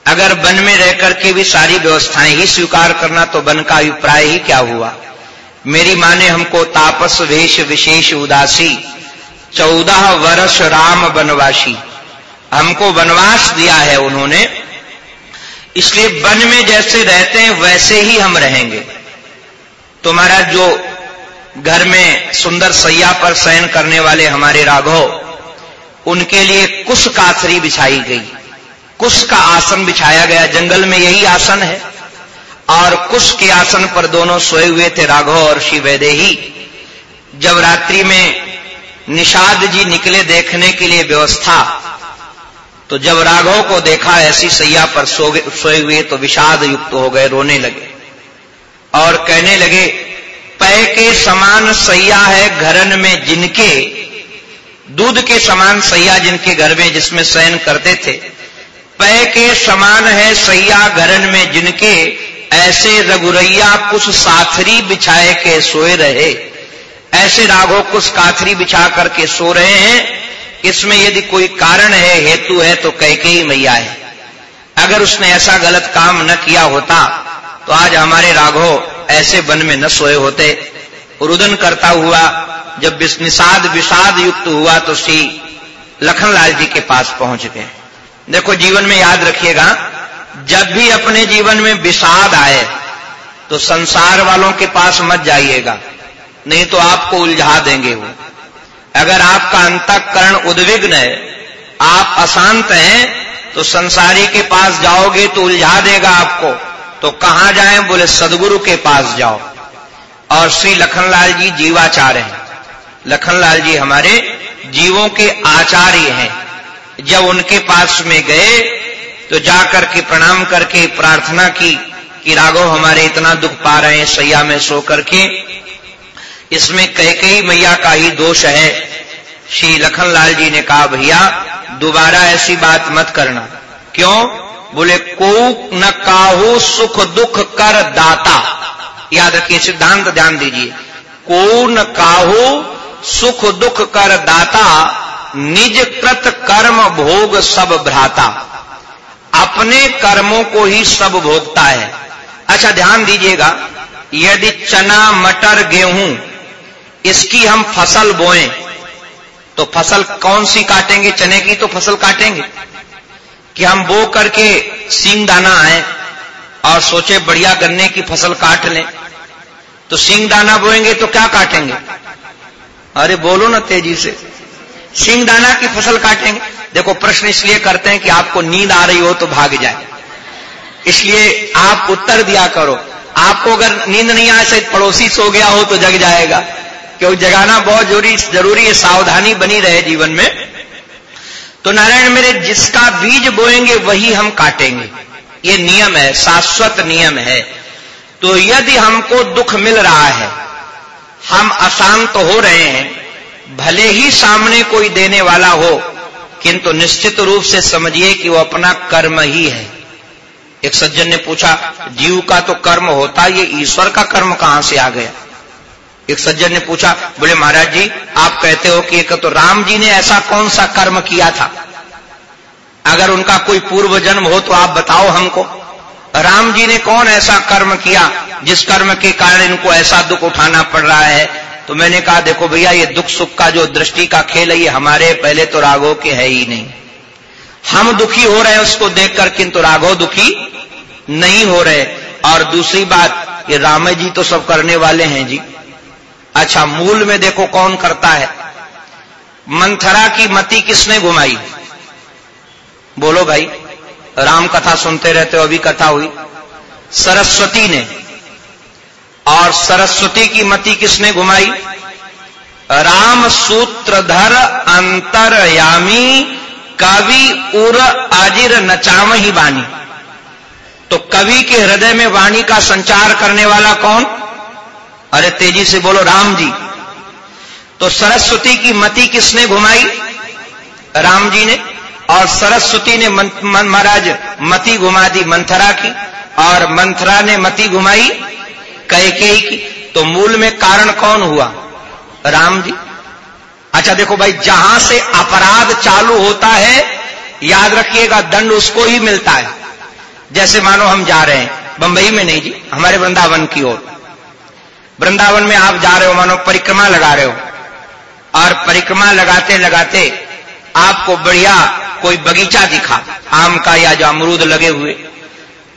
अगर वन में रह करके भी सारी व्यवस्थाएँ ही स्वीकार करना तो वन का अभिप्राय ही क्या हुआ? मेरी माँ ने हमको तापस वेश विशेष उदासी, चौदह वर्ष राम वनवासी, हमको वनवास दिया है उन्होंने। इसलिए वन में जैसे रहते हैं, वैसे ही हम रहेंगे। तुम्हारा जो घर में सुंदर सैया पर शयन करने वाले हमारे राघव, उनके लिए कुश कासरी बिछाई गई। कुश का आसन बिछाया गया। जंगल में यही आसन है। और कुश के आसन पर दोनों सोए हुए थे, राघव और श्री वैदेही। जब रात्रि में निषाद जी निकले देखने के लिए व्यवस्था तो जब राघव को देखा ऐसी सैया पर सोए हुए तो विषाद युक्त हो गए, रोने लगे। और कहने लगे, पै के समान सैया है घरन में जिनके, दूध के समान सैया जिनके घर में जिसमें शयन करते थे पै के समान है सैया घरन में जिनके, ऐसे रघुरैया कुछ साथरी बिछाए के सोए रहे। ऐसे राघो कुछ काथरी बिछा करके सो रहे हैं। इसमें यदि कोई कारण है, हेतु है तो कैकेयी मैया है। अगर उसने ऐसा गलत काम न किया होता तो आज हमारे राघो ऐसे वन में न सोए होते। रुदन करता हुआ, जब निषाद विषाद युक्त हुआ तो श्री लखनलाल जी के पास पहुँच गए। देखो, जीवन में याद रखिएगा, जब भी अपने जीवन में विषाद आए तो संसार वालों के पास मत जाइएगा, नहीं तो आपको उलझा देंगे वो। अगर आपका अंतकरण उद्विग्न है, आप अशांत हैं तो संसारी के पास जाओगे तो उलझा देगा आपको। तो कहाँ जाएँ बोले, सदगुरु के पास जाओ। और श्री लखनलाल जी जीवाचार्य हैं। लखनलाल जी हमारे जीवों के आचार्य हैं। जब उनके पास में गए तो जाकर के प्रणाम करके प्रार्थना की कि राघव हमारे इतना दुख पा रहे हैं, सैया में सो करके। इसमें कई कई मैया का ही दोष है। श्री लखनलाल जी ने कहा, भैया, दोबारा ऐसी बात मत करना। क्यों? बोले को न काहू सुख दुख कर दाता। याद रखिए, सिद्धांत ध्यान दीजिए। को न काहू सुख दुख कर दाता निज कृत कर्म भोग सब भ्राता। अपने कर्मों को ही सब भोगता है। अच्छा ध्यान दीजिएगा, यदि चना, मटर, गेहूँ, इसकी हम फ़सल बोएँ तो फ़सल कौन सी काटेंगे? चने की तो फ़सल काटेंगे। कि हम बो करके सींग दाना आए और सोचे बढ़िया गन्ने की फ़सल काट लें। तो सिंग दाना बोएँगे तो क्या काटेंगे? अरे, बोलो ना तेज़ी से। सिंग दाना की फ़सल काटेंगे। देखो, प्रश्न इसलिए करते हैं कि आपको नींद आ रही हो तो भाग जाए। इसलिए आप उत्तर दिया करो। आपको अगर नींद नहीं आए, शायद पड़ोसी सो गया हो तो जग जाएगा। क्योंकि जगाना बहुत ज़रूरी ज़रूरी है, सावधानी बनी रहे जीवन में। तो नारायण मेरे, जिसका बीज बोएँगे, वही हम काटेंगे। ये नियम है, शाश्वत नियम है। तो यदि हमको दुख मिल रहा है, हम अशांत तो हो रहे हैं भले ही सामने कोई देने वाला हो, किंतु निश्चित रूप से समझिए कि वो अपना कर्म ही है। एक सज्जन ने पूछा, जीव का तो कर्म होता ये ईश्वर का कर्म कहाँ से आ गया? एक सज्जन ने पूछा, बोले, महाराज जी, आप कहते हो कि एक तो राम जी ने ऐसा कौन सा कर्म किया था? अगर उनका कोई पूर्व जन्म हो तो आप बताओ हमको। राम जी ने कौन ऐसा कर्म किया, जिस कर्म के कारण इनको ऐसा दुख उठाना पड़ रहा है तो मैंने कहा, देखो भैया, ये दुख सुख का जो दृष्टि का खेल है, ये हमारे पहले तो राघव के है ही नहीं। हम दुखी हो रहे हैं उसको देखकर, किंतु राघव दुखी नहीं हो रहे। और दूसरी बात, ये राम जी तो सब करने वाले हैं जी। अच्छा मूल में देखो कौन करता है। मंथरा की मति किसने घुमाई? बोलो भाई, राम कथा सुनते रहते हो, अभी कथा हुई। सरस्वती ने। और सरस्वती की मति किसने घुमाई? राम सूत्रधर अंतरयामी कवि उर आजिर नचाम ही वाणी तो कवि के हृदय में वाणी का संचार करने वाला कौन? अरे तेज़ी से बोलो, राम जी। तो सरस्वती की मति किसने घुमाई? राम जी ने। और सरस्वती ने महाराज मति घुमा दी, मंथरा की। और मंथरा ने मति घुमाई कैकेयी की तो मूल में कारण कौन हुआ? राम जी। अच्छा देखो भाई, जहाँ से अपराध चालू होता है, याद रखिएगा, दंड उसको ही मिलता है। जैसे मानो हम जा रहे हैं, बंबई में नहीं जी, हमारे वृंदावन की ओर। वृंदावन में आप जा रहे हो, मानो परिक्रमा लगा रहे हो। और परिक्रमा लगाते लगाते आपको बढ़िया कोई बगीचा दिखा, आम का या जो अमरूद लगे हुए।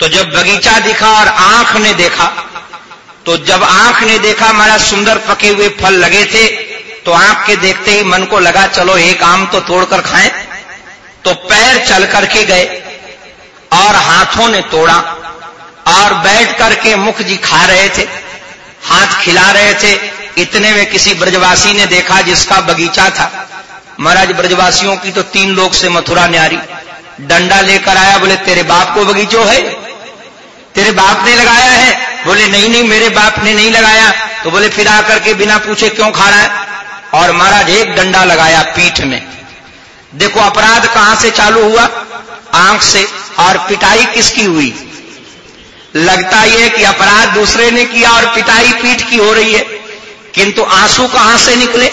तो जब बगीचा दिखा और आँख ने देखा तो जब आँख ने देखा हमारा सुंदर पके हुए फल लगे थे तो आँख के देखते ही मन को लगा, चलो एक आम तो तोड़कर खाएँ। तो पैर चल करके गए और हाथों ने तोड़ा और बैठ करके मुख जी खा रहे थे, हाथ खिला रहे थे। इतने में किसी ब्रजवासी ने देखा जिसका बगीचा था। महाराज, ब्रजवासियों की तो तीन लोग से मथुरा न्यारी। डंडा लेकर आया, बोले, तेरे बाप को बगीचो है? तेरे बाप ने लगाया है? बोले, नहीं नहीं, मेरे बाप ने नहीं लगाया। तो बोले, फिर आकर के बिना पूछे क्यों खा रहा है? और महाराज एक डंडा लगाया पीठ में। देखो, अपराध कहाँ से चालू हुआ? आँख से। और पिटाई किसकी हुई? लगता यह कि अपराध दूसरे ने किया और पिटाई पीठ की हो रही है। किंतु आँसू कहाँ से निकले?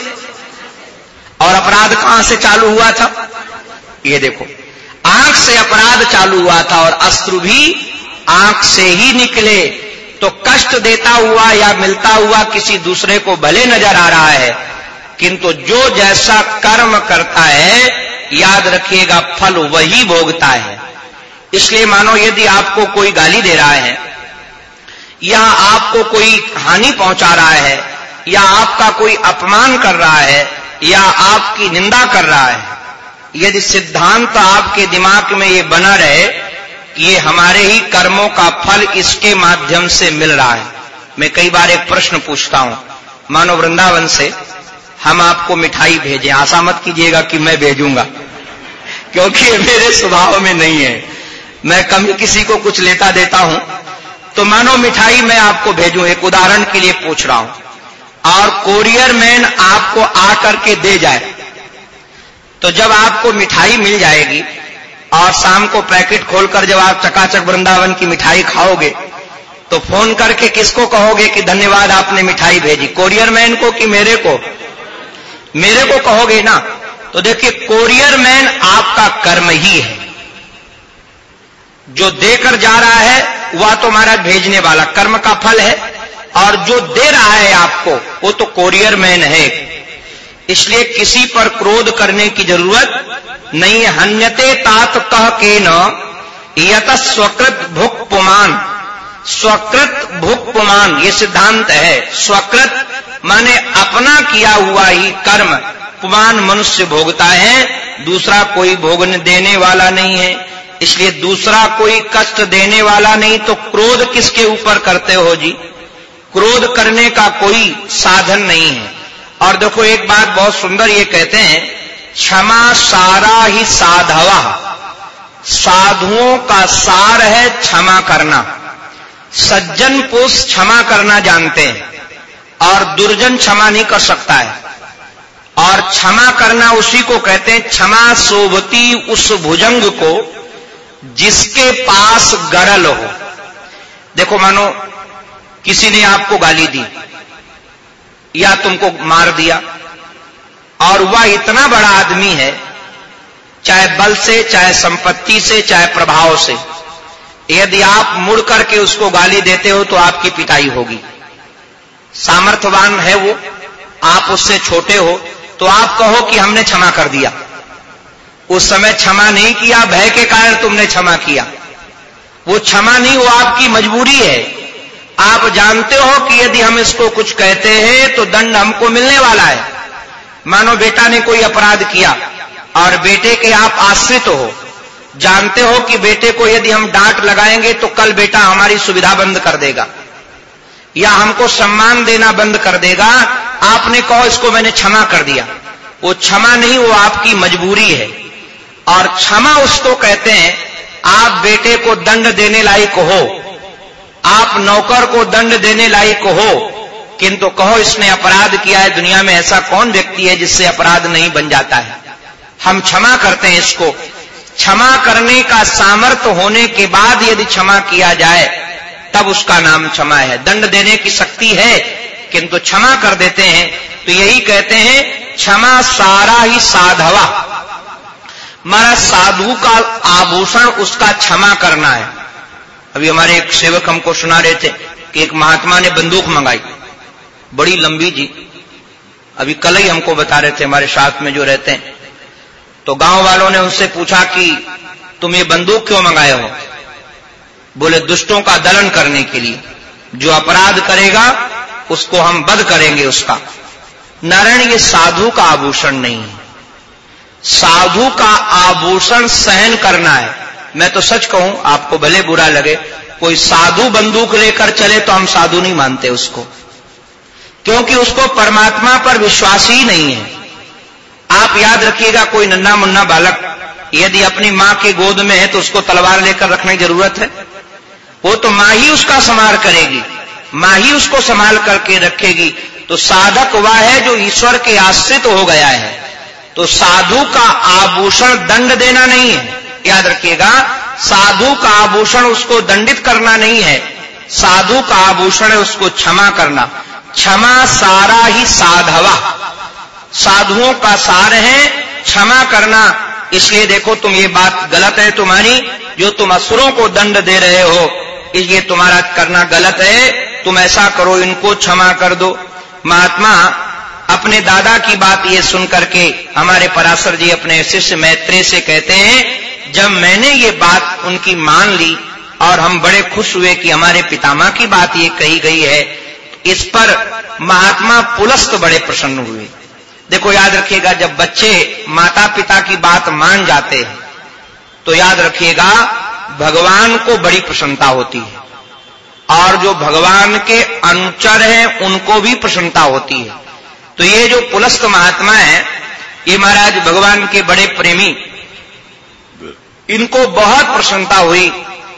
और अपराध कहाँ से चालू हुआ था? ये देखो, आँख से अपराध चालू हुआ था और अस्त्र भी आँख से ही निकले तो कष्ट देता हुआ या मिलता हुआ किसी दूसरे को भले नज़र आ रहा है, किंतु जो जैसा कर्म करता है, याद रखिएगा, फल वही भोगता है। इसलिए मानो यदि आपको कोई गाली दे रहा है, या आपको कोई हानि पहुँचा रहा है, या आपका कोई अपमान कर रहा है, या आपकी निंदा कर रहा है, यदि सिद्धांत आपके दिमाग में ये बना रहे ये हमारे ही कर्मों का फल इसके माध्यम से मिल रहा है। मैं कई बार एक प्रश्न पूछता हूँ। मानो वृंदावन से हम आपको मिठाई भेजें। आशा मत कीजिएगा कि मैं भेजूँगा। क्योंकि ये मेरे स्वभाव में नहीं है। मैं कभी किसी को कुछ लेता देता हूँ। तो मानो मिठाई मैं आपको भेजूं। एक उदाहरण के लिए पूछ रहा हूँ। और कोरियर मैन आपको आकर के दे जाए। तो जब आपको मिठाई मिल जाएगी और शाम को पैकेट खोलकर जब आप चकाचक वृंदावन की मिठाई खाओगे तो फ़ोन करके किसको कहोगे कि धन्यवाद आपने मिठाई भेजी? कोरियर मैन को कि मेरे को? मेरे को कहोगे ना? तो देखिए कोरियर मैन आपका कर्म ही है। जो देकर जा रहा है, वह तो महाराज भेजने वाला कर्म का फल है, और जो दे रहा है आपको, वो तो कोरियर मैन है। इसलिए किसी पर क्रोध करने की ज़रूरत नहीं हन्यते तात कह के न यत स्वकृत भुक पुमान स्वकृत भुक पुमान ये सिद्धांत है। स्वकृत माने अपना किया हुआ ही कर्म। पुमान मनुष्य भोगता है, दूसरा कोई भोगने देने वाला नहीं है। इसलिए दूसरा कोई कष्ट देने वाला नहीं तो क्रोध किसके ऊपर करते हो जी? क्रोध करने का कोई साधन नहीं है। और देखो एक बात बहुत सुंदर ये कहते हैं, क्षमा सारा ही साधवा। साधुओं का सार है क्षमा करना। सज्जन पुरुष क्षमा करना जानते हैं और दुर्जन क्षमा नहीं कर सकता है। और क्षमा करना उसी को कहते हैं, क्षमा शोभती उस भुजंग को जिसके पास गरल हो। देखो मानो, किसी ने आपको गाली दी। या तुमको मार दिया। और वह इतना बड़ा आदमी है, चाहे बल से, चाहे संपत्ति से, चाहे प्रभाव से, यदि आप मुड़ करके उसको गाली देते हो तो आपकी पिटाई होगी। सामर्थ्यवान है वो, आप उससे छोटे हो तो आप कहो कि हमने क्षमा कर दिया। उस समय क्षमा नहीं किया, भय के कारण तुमने क्षमा किया। वो क्षमा नहीं, वो आपकी मजबूरी है। आप जानते हो कि यदि हम इसको कुछ कहते हैं तो दंड हमको मिलने वाला है। मानो बेटा ने कोई अपराध किया, और बेटे के आप आश्रित हो। जानते हो कि बेटे को यदि हम डांट लगाएँगे तो कल बेटा हमारी सुविधा बंद कर देगा। या हमको सम्मान देना बंद कर देगा। आपने कहो, इसको मैंने क्षमा कर दिया। वो क्षमा नहीं, वो आपकी मजबूरी है। और क्षमा उसको कहते हैं, आप बेटे को दंड देने लायक हो। आप नौकर को दंड देने लायक हो, किंतु कहो इसने अपराध किया है, दुनिया में ऐसा कौन व्यक्ति है जिससे अपराध नहीं बन जाता है? हम क्षमा करते हैं इसको। क्षमा करने का सामर्थ्य होने के बाद यदि क्षमा किया जाए, तब उसका नाम क्षमा है। दंड देने की शक्ति है, किंतु क्षमा कर देते हैं तो यही कहते हैं, क्षमा सारा ही साधवा। मारा साधु का आभूषण उसका क्षमा करना है। अभी हमारे एक सेवक हमको सुना रहे थे कि एक महात्मा ने बंदूक मंगाई। बड़ी लंबी जी। अभी कल ही हमको बता रहे थे, हमारे साथ में जो रहते हैं। तो गाँव वालों ने उनसे पूछा कि, तुम ये बंदूक क्यों मंगाए हो? बोले, दुष्टों का दलन करने के लिए। जो अपराध करेगा, उसको हम बद करेंगे उसका। नारायण, ये साधु का आभूषण नहीं है। साधु का आभूषण सहन करना है। मैं तो सच कहूँ, आपको भले बुरा लगे, कोई साधु बंदूक लेकर चले तो हम साधु नहीं मानते उसको। क्योंकि उसको परमात्मा पर विश्वास ही नहीं है। आप याद रखिएगा, कोई नन्ना मुन्ना बालक, यदि अपनी माँ के गोद में है तो उसको तलवार लेकर रखने की ज़रूरत है। वो तो माँ ही उसका संभाल करेगी, माँ ही उसको संभाल करके रखेगी। तो साधक वह है जो ईश्वर के आश्रित तो हो गया है। तो साधु का आभूषण दंड देना नहीं है। याद रखिएगा, साधु का आभूषण उसको दंडित करना नहीं है। साधु का आभूषण है उसको क्षमा करना। क्षमा सारा ही साधवा। साधुओं का सार है क्षमा करना। इसलिए देखो तुम ये बात गलत है तुम्हारी, जो तुम असुरों को दंड दे रहे हो। ये तुम्हारा करना गलत है। तुम ऐसा करो, इनको क्षमा कर दो। महात्मा अपने दादा की बात ये सुन करके हमारे पराशर जी अपने शिष्य मैत्रेय से कहते हैं, जब मैंने ये बात उनकी मान ली और हम बड़े खुश हुए कि हमारे पितामह की बात ये कही गई है, इस पर महात्मा पुलस्त बड़े प्रसन्न हुए। देखो, याद रखिएगा, जब बच्चे माता पिता की बात मान जाते हैं तो याद रखिएगा, भगवान को बड़ी प्रसन्नता होती है और जो भगवान के अनुचर हैं, उनको भी प्रसन्नता होती है। तो ये जो पुलस्त महात्मा है, ये महाराज भगवान के बड़े प्रेमी, इनको बहुत प्रसन्नता हुई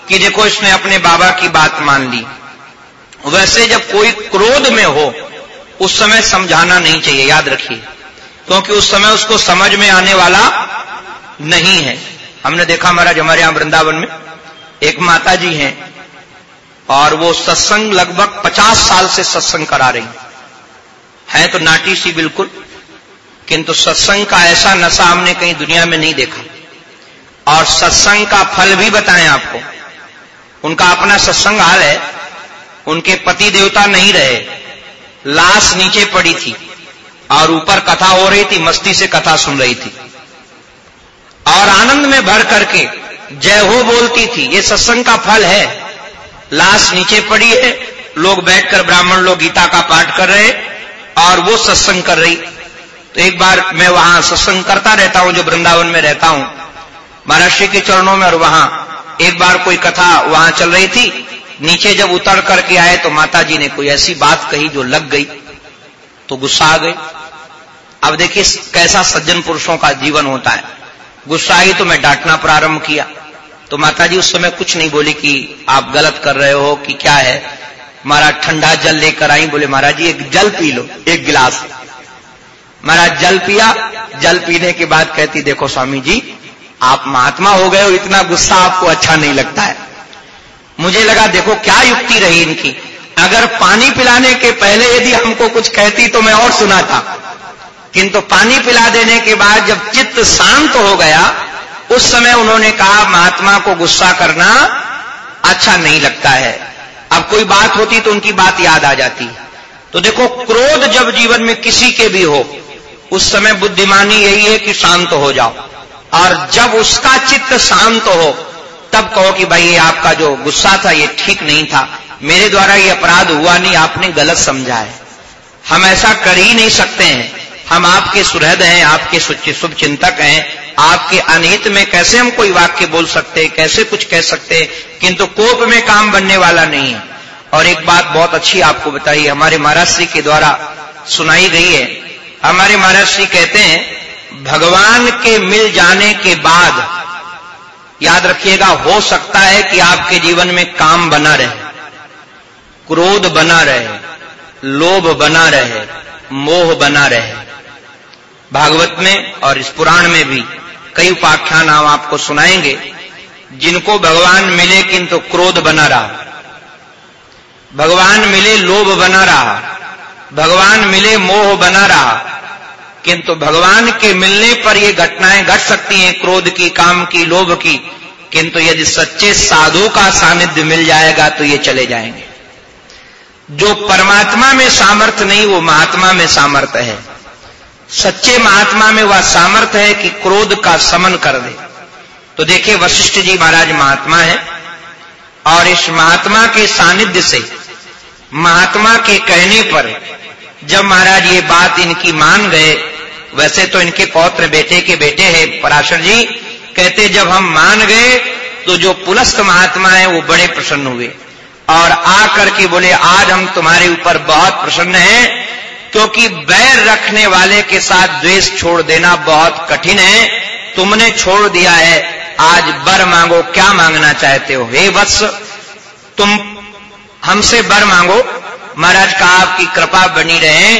कि देखो इसने अपने बाबा की बात मान ली। वैसे जब कोई क्रोध में हो, उस समय समझाना नहीं चाहिए, याद रखिए, क्योंकि उस समय उसको समझ में आने वाला नहीं है। हमने देखा महाराज हमारे यहाँ वृंदावन में एक माता जी हैं, और वो सत्संग लगभग पचास साल से सत्संग करा रही है। तो नाटी सी बिल्कुल, किंतु सत्संग का ऐसा नशा हमने कहीं दुनिया में नहीं देखा। और सत्संग का फल भी बताएँ आपको। उनका अपना सत्संग हाल है, उनके पति देवता नहीं रहे। लाश नीचे पड़ी थी, और ऊपर कथा हो रही थी, मस्ती से कथा सुन रही थी। और आनंद में भर करके जय हो बोलती थी, ये सत्संग का फल है। लाश नीचे पड़ी है, लोग बैठकर ब्राह्मण लोग गीता का पाठ कर रहे और वो सत्संग कर रही। तो एक बार मैं वहाँ सत्संग करता रहता हूँ, जो वृंदावन में रहता हूँ। महाराष्ट्र के चरणों में और वहाँ एक बार कोई कथा वहाँ चल रही थी। नीचे जब उतर करके आए तो माता जी ने कोई ऐसी बात कही जो लग गई। तो गुस्सा आ गई। अब देखिए कैसा सज्जन पुरुषों का जीवन होता है। गुस्सा आई तो मैं डांटना प्रारंभ किया। तो माता जी उस समय कुछ नहीं बोली कि आप गलत कर रहे हो, कि क्या है। महाराज ठंडा जल लेकर आई, बोले, महाराज जी, एक जल पी लो, एक गिलास। महाराज जल पिया, जल पीने के बाद कहती, देखो स्वामी जी, आप महात्मा हो गए हो, इतना गुस्सा आपको अच्छा नहीं लगता है। मुझे लगा, देखो क्या युक्ति रही इनकी। अगर पानी पिलाने के पहले यदि हमको कुछ कहती तो मैं और सुनाता। किंतु पानी पिला देने के बाद जब चित्त शांत हो गया, उस समय उन्होंने कहा, महात्मा को गुस्सा करना अच्छा नहीं लगता है। अब कोई बात होती तो उनकी बात याद आ जाती। तो देखो, क्रोध जब जीवन में किसी के भी हो, उस समय बुद्धिमानी यही है कि शांत हो जाओ। और जब उसका चित्त शांत हो, तब कहो कि भाई, ये आपका जो गुस्सा था, ये ठीक नहीं था। मेरे द्वारा ये अपराध हुआ नहीं, आपने गलत समझा है। हम ऐसा कर ही नहीं सकते हैं। हम आपके सुहृद हैं, आपके शुभ चिंतक हैं। आपके अनहित में कैसे हम कोई वाक्य बोल सकते, कैसे कुछ कह सकते, किंतु कोप में काम बनने वाला नहीं है। और एक बात बहुत अच्छी आपको बताइए हमारे महाराज श्री के द्वारा सुनाई गई है। हमारे महाराज श्री कहते हैं, भगवान के मिल जाने के बाद, याद रखिएगा, हो सकता है कि आपके जीवन में काम बना रहे, क्रोध बना रहे, लोभ बना रहे, मोह बना रहे। भागवत में और इस पुराण में भी कई उपाख्यान हम आपको सुनाएँगे, जिनको भगवान मिले किंतु क्रोध बना रहा। भगवान मिले लोभ बना रहा, भगवान मिले मोह बना रहा, किंतु भगवान के मिलने पर ये घटनाएँ घट सकती हैं, क्रोध की, काम की, लोभ की, किंतु यदि सच्चे साधु का सानिध्य मिल जाएगा तो ये चले जाएँगे। जो परमात्मा में सामर्थ्य नहीं, वो महात्मा में सामर्थ्य है। सच्चे महात्मा में वह सामर्थ्य है कि क्रोध का समन कर दे। तो देखिए, वशिष्ठ जी महाराज महात्मा है और इस महात्मा के सानिध्य से, महात्मा के कहने पर जब महाराज ये बात इनकी मान गए, वैसे तो इनके पौत्र बेटे के बेटे हैं पराशर जी, कहते जब हम मान गए तो जो पुलस्त महात्मा है वो बड़े प्रसन्न हुए। और आकर के बोले, आज हम तुम्हारे ऊपर बहुत प्रसन्न हैं क्योंकि बैर रखने वाले के साथ द्वेष छोड़ देना बहुत कठिन है। तुमने छोड़ दिया है। आज बर मांगो, क्या मांगना चाहते हो? हे वत्स, तुम हमसे बर मांगो। महाराज का आपकी कृपा बनी रहे।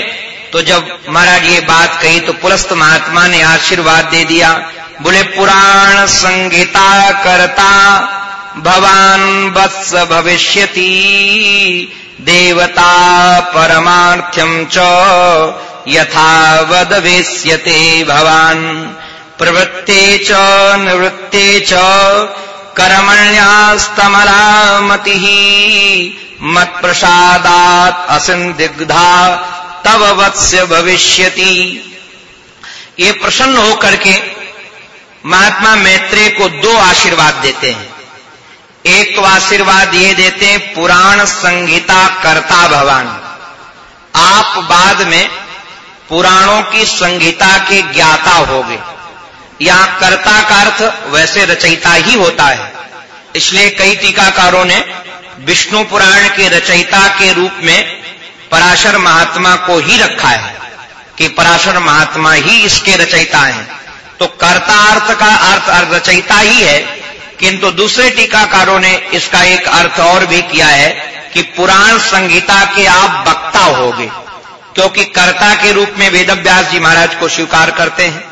तो जब महाराज ये बात कही तो पुलस्त महात्मा ने आशीर्वाद दे दिया। बोले, पुराण संगीता करता, भवान वत्स भविष्यति। देवता परमार्थ्यम च यथावद वेश्यते भवान। प्रवृत्ते च, निवृत्ते च, कर्मण्यास्तमलामति। मत प्रसादात असंदिग्धा तब वत्स्य भविष्यति। ये प्रसन्न होकर के महात्मा मैत्रेय को दो आशीर्वाद देते हैं। एक तो आशीर्वाद ये देते हैं, पुराण संहिता कर्ता भगवान आप बाद में पुराणों की संहिता के ज्ञाता होगे। यहाँ कर्ता का अर्थ वैसे रचयिता ही होता है। इसलिए कई टीकाकारों ने विष्णु पुराण के रचयिता के रूप में पराशर महात्मा को ही रखा है कि पराशर महात्मा ही इसके रचयिता हैं। तो कर्ता अर्थ का अर्थ रचयिता ही है किंतु दूसरे टीकाकारों ने इसका एक अर्थ और भी किया है कि पुराण संहिता के आप वक्ता होगे, क्योंकि कर्ता के रूप में वेदव्यास जी महाराज को स्वीकार करते हैं।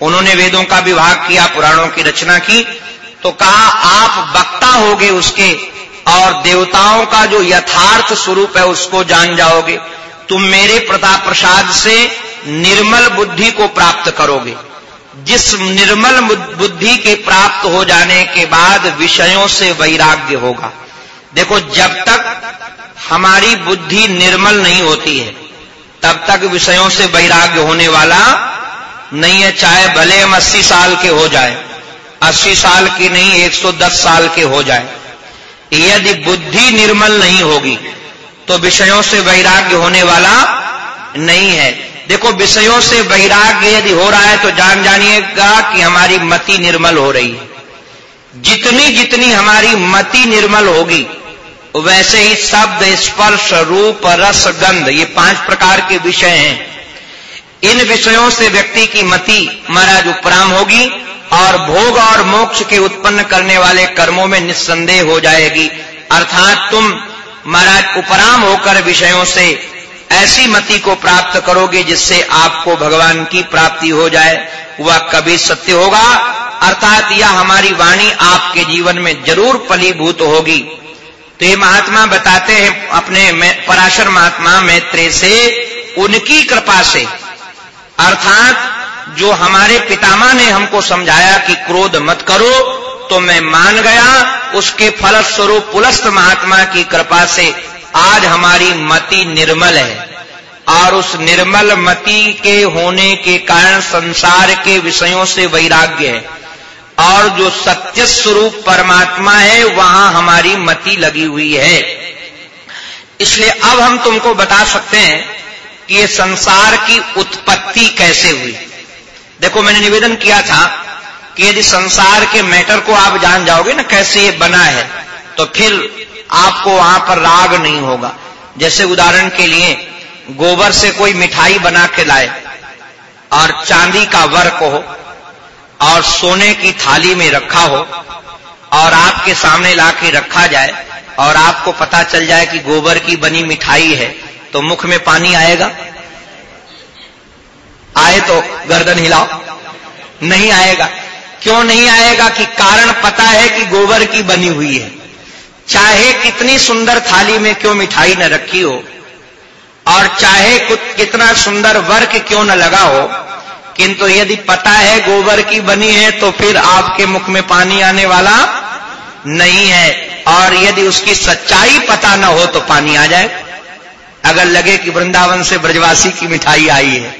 उन्होंने वेदों का विभाग किया, पुराणों की रचना की तो कहा, आप वक्ता होगे उसके, और देवताओं का जो यथार्थ स्वरूप है उसको जान जाओगे। तुम मेरे प्रताप प्रसाद से निर्मल बुद्धि को प्राप्त करोगे। जिस निर्मल बुद्धि के प्राप्त हो जाने के बाद विषयों से वैराग्य होगा। देखो, जब तक हमारी बुद्धि निर्मल नहीं होती है, तब तक विषयों से वैराग्य होने वाला नहीं है, चाहे भले हम 80 साल के हो जाए 80 साल की नहीं 110 साल के हो जाए। यदि बुद्धि निर्मल नहीं होगी तो विषयों से वैराग्य होने वाला नहीं है। देखो, विषयों से वैराग्य यदि हो रहा है तो जान जानिएगा कि हमारी मति निर्मल हो रही है। जितनी जितनी हमारी मति निर्मल होगी, वैसे ही शब्द, स्पर्श, रूप, रस, गंध, ये पाँच प्रकार के विषय हैं। इन विषयों से व्यक्ति की मति महाराज उपराम होगी और भोग और मोक्ष के उत्पन्न करने वाले कर्मों में निस्संदेह हो जाएगी। अर्थात तुम महाराज उपराम होकर विषयों से ऐसी मति को प्राप्त करोगे जिससे आपको भगवान की प्राप्ति हो जाए, वह कभी सत्य होगा। अर्थात यह हमारी वाणी आपके जीवन में ज़रूर फलीभूत होगी। तो ये महात्मा बताते हैं अपने पराशर महात्मा मैत्रेय से, उनकी कृपा से। अर्थात जो हमारे पितामा ने हमको समझाया कि क्रोध मत करो तो मैं मान गया, उसके फलस्वरूप पुलस्त महात्मा की कृपा से आज हमारी मति निर्मल है। और उस निर्मल मति के होने के कारण संसार के विषयों से वैराग्य है। और जो सत्य स्वरूप परमात्मा है, वहाँ हमारी मति लगी हुई है। इसलिए अब हम तुमको बता सकते हैं कि ये संसार की उत्पत्ति कैसे हुई। देखो, मैंने निवेदन किया था कि यदि संसार के मैटर को आप जान जाओगे ना, कैसे ये बना है तो फिर आपको वहाँ पर राग नहीं होगा। जैसे उदाहरण के लिए, गोबर से कोई मिठाई बना के लाए और चांदी का वर्क हो और सोने की थाली में रखा हो और आपके सामने लाके रखा जाए और आपको पता चल जाए कि गोबर की बनी मिठाई है तो मुख में पानी आएगा? आए तो गर्दन हिलाओ। नहीं आएगा। क्यों नहीं आएगा कि कारण पता है कि गोबर की बनी हुई है? चाहे कितनी सुंदर थाली में क्यों मिठाई न रखी हो, और चाहे कितना सुंदर वर्क क्यों न लगा हो, किंतु यदि पता है गोबर की बनी है तो फिर आपके मुख में पानी आने वाला नहीं है। और यदि उसकी सच्चाई पता न हो तो पानी आ जाए। अगर लगे कि वृंदावन से ब्रजवासी की मिठाई आई है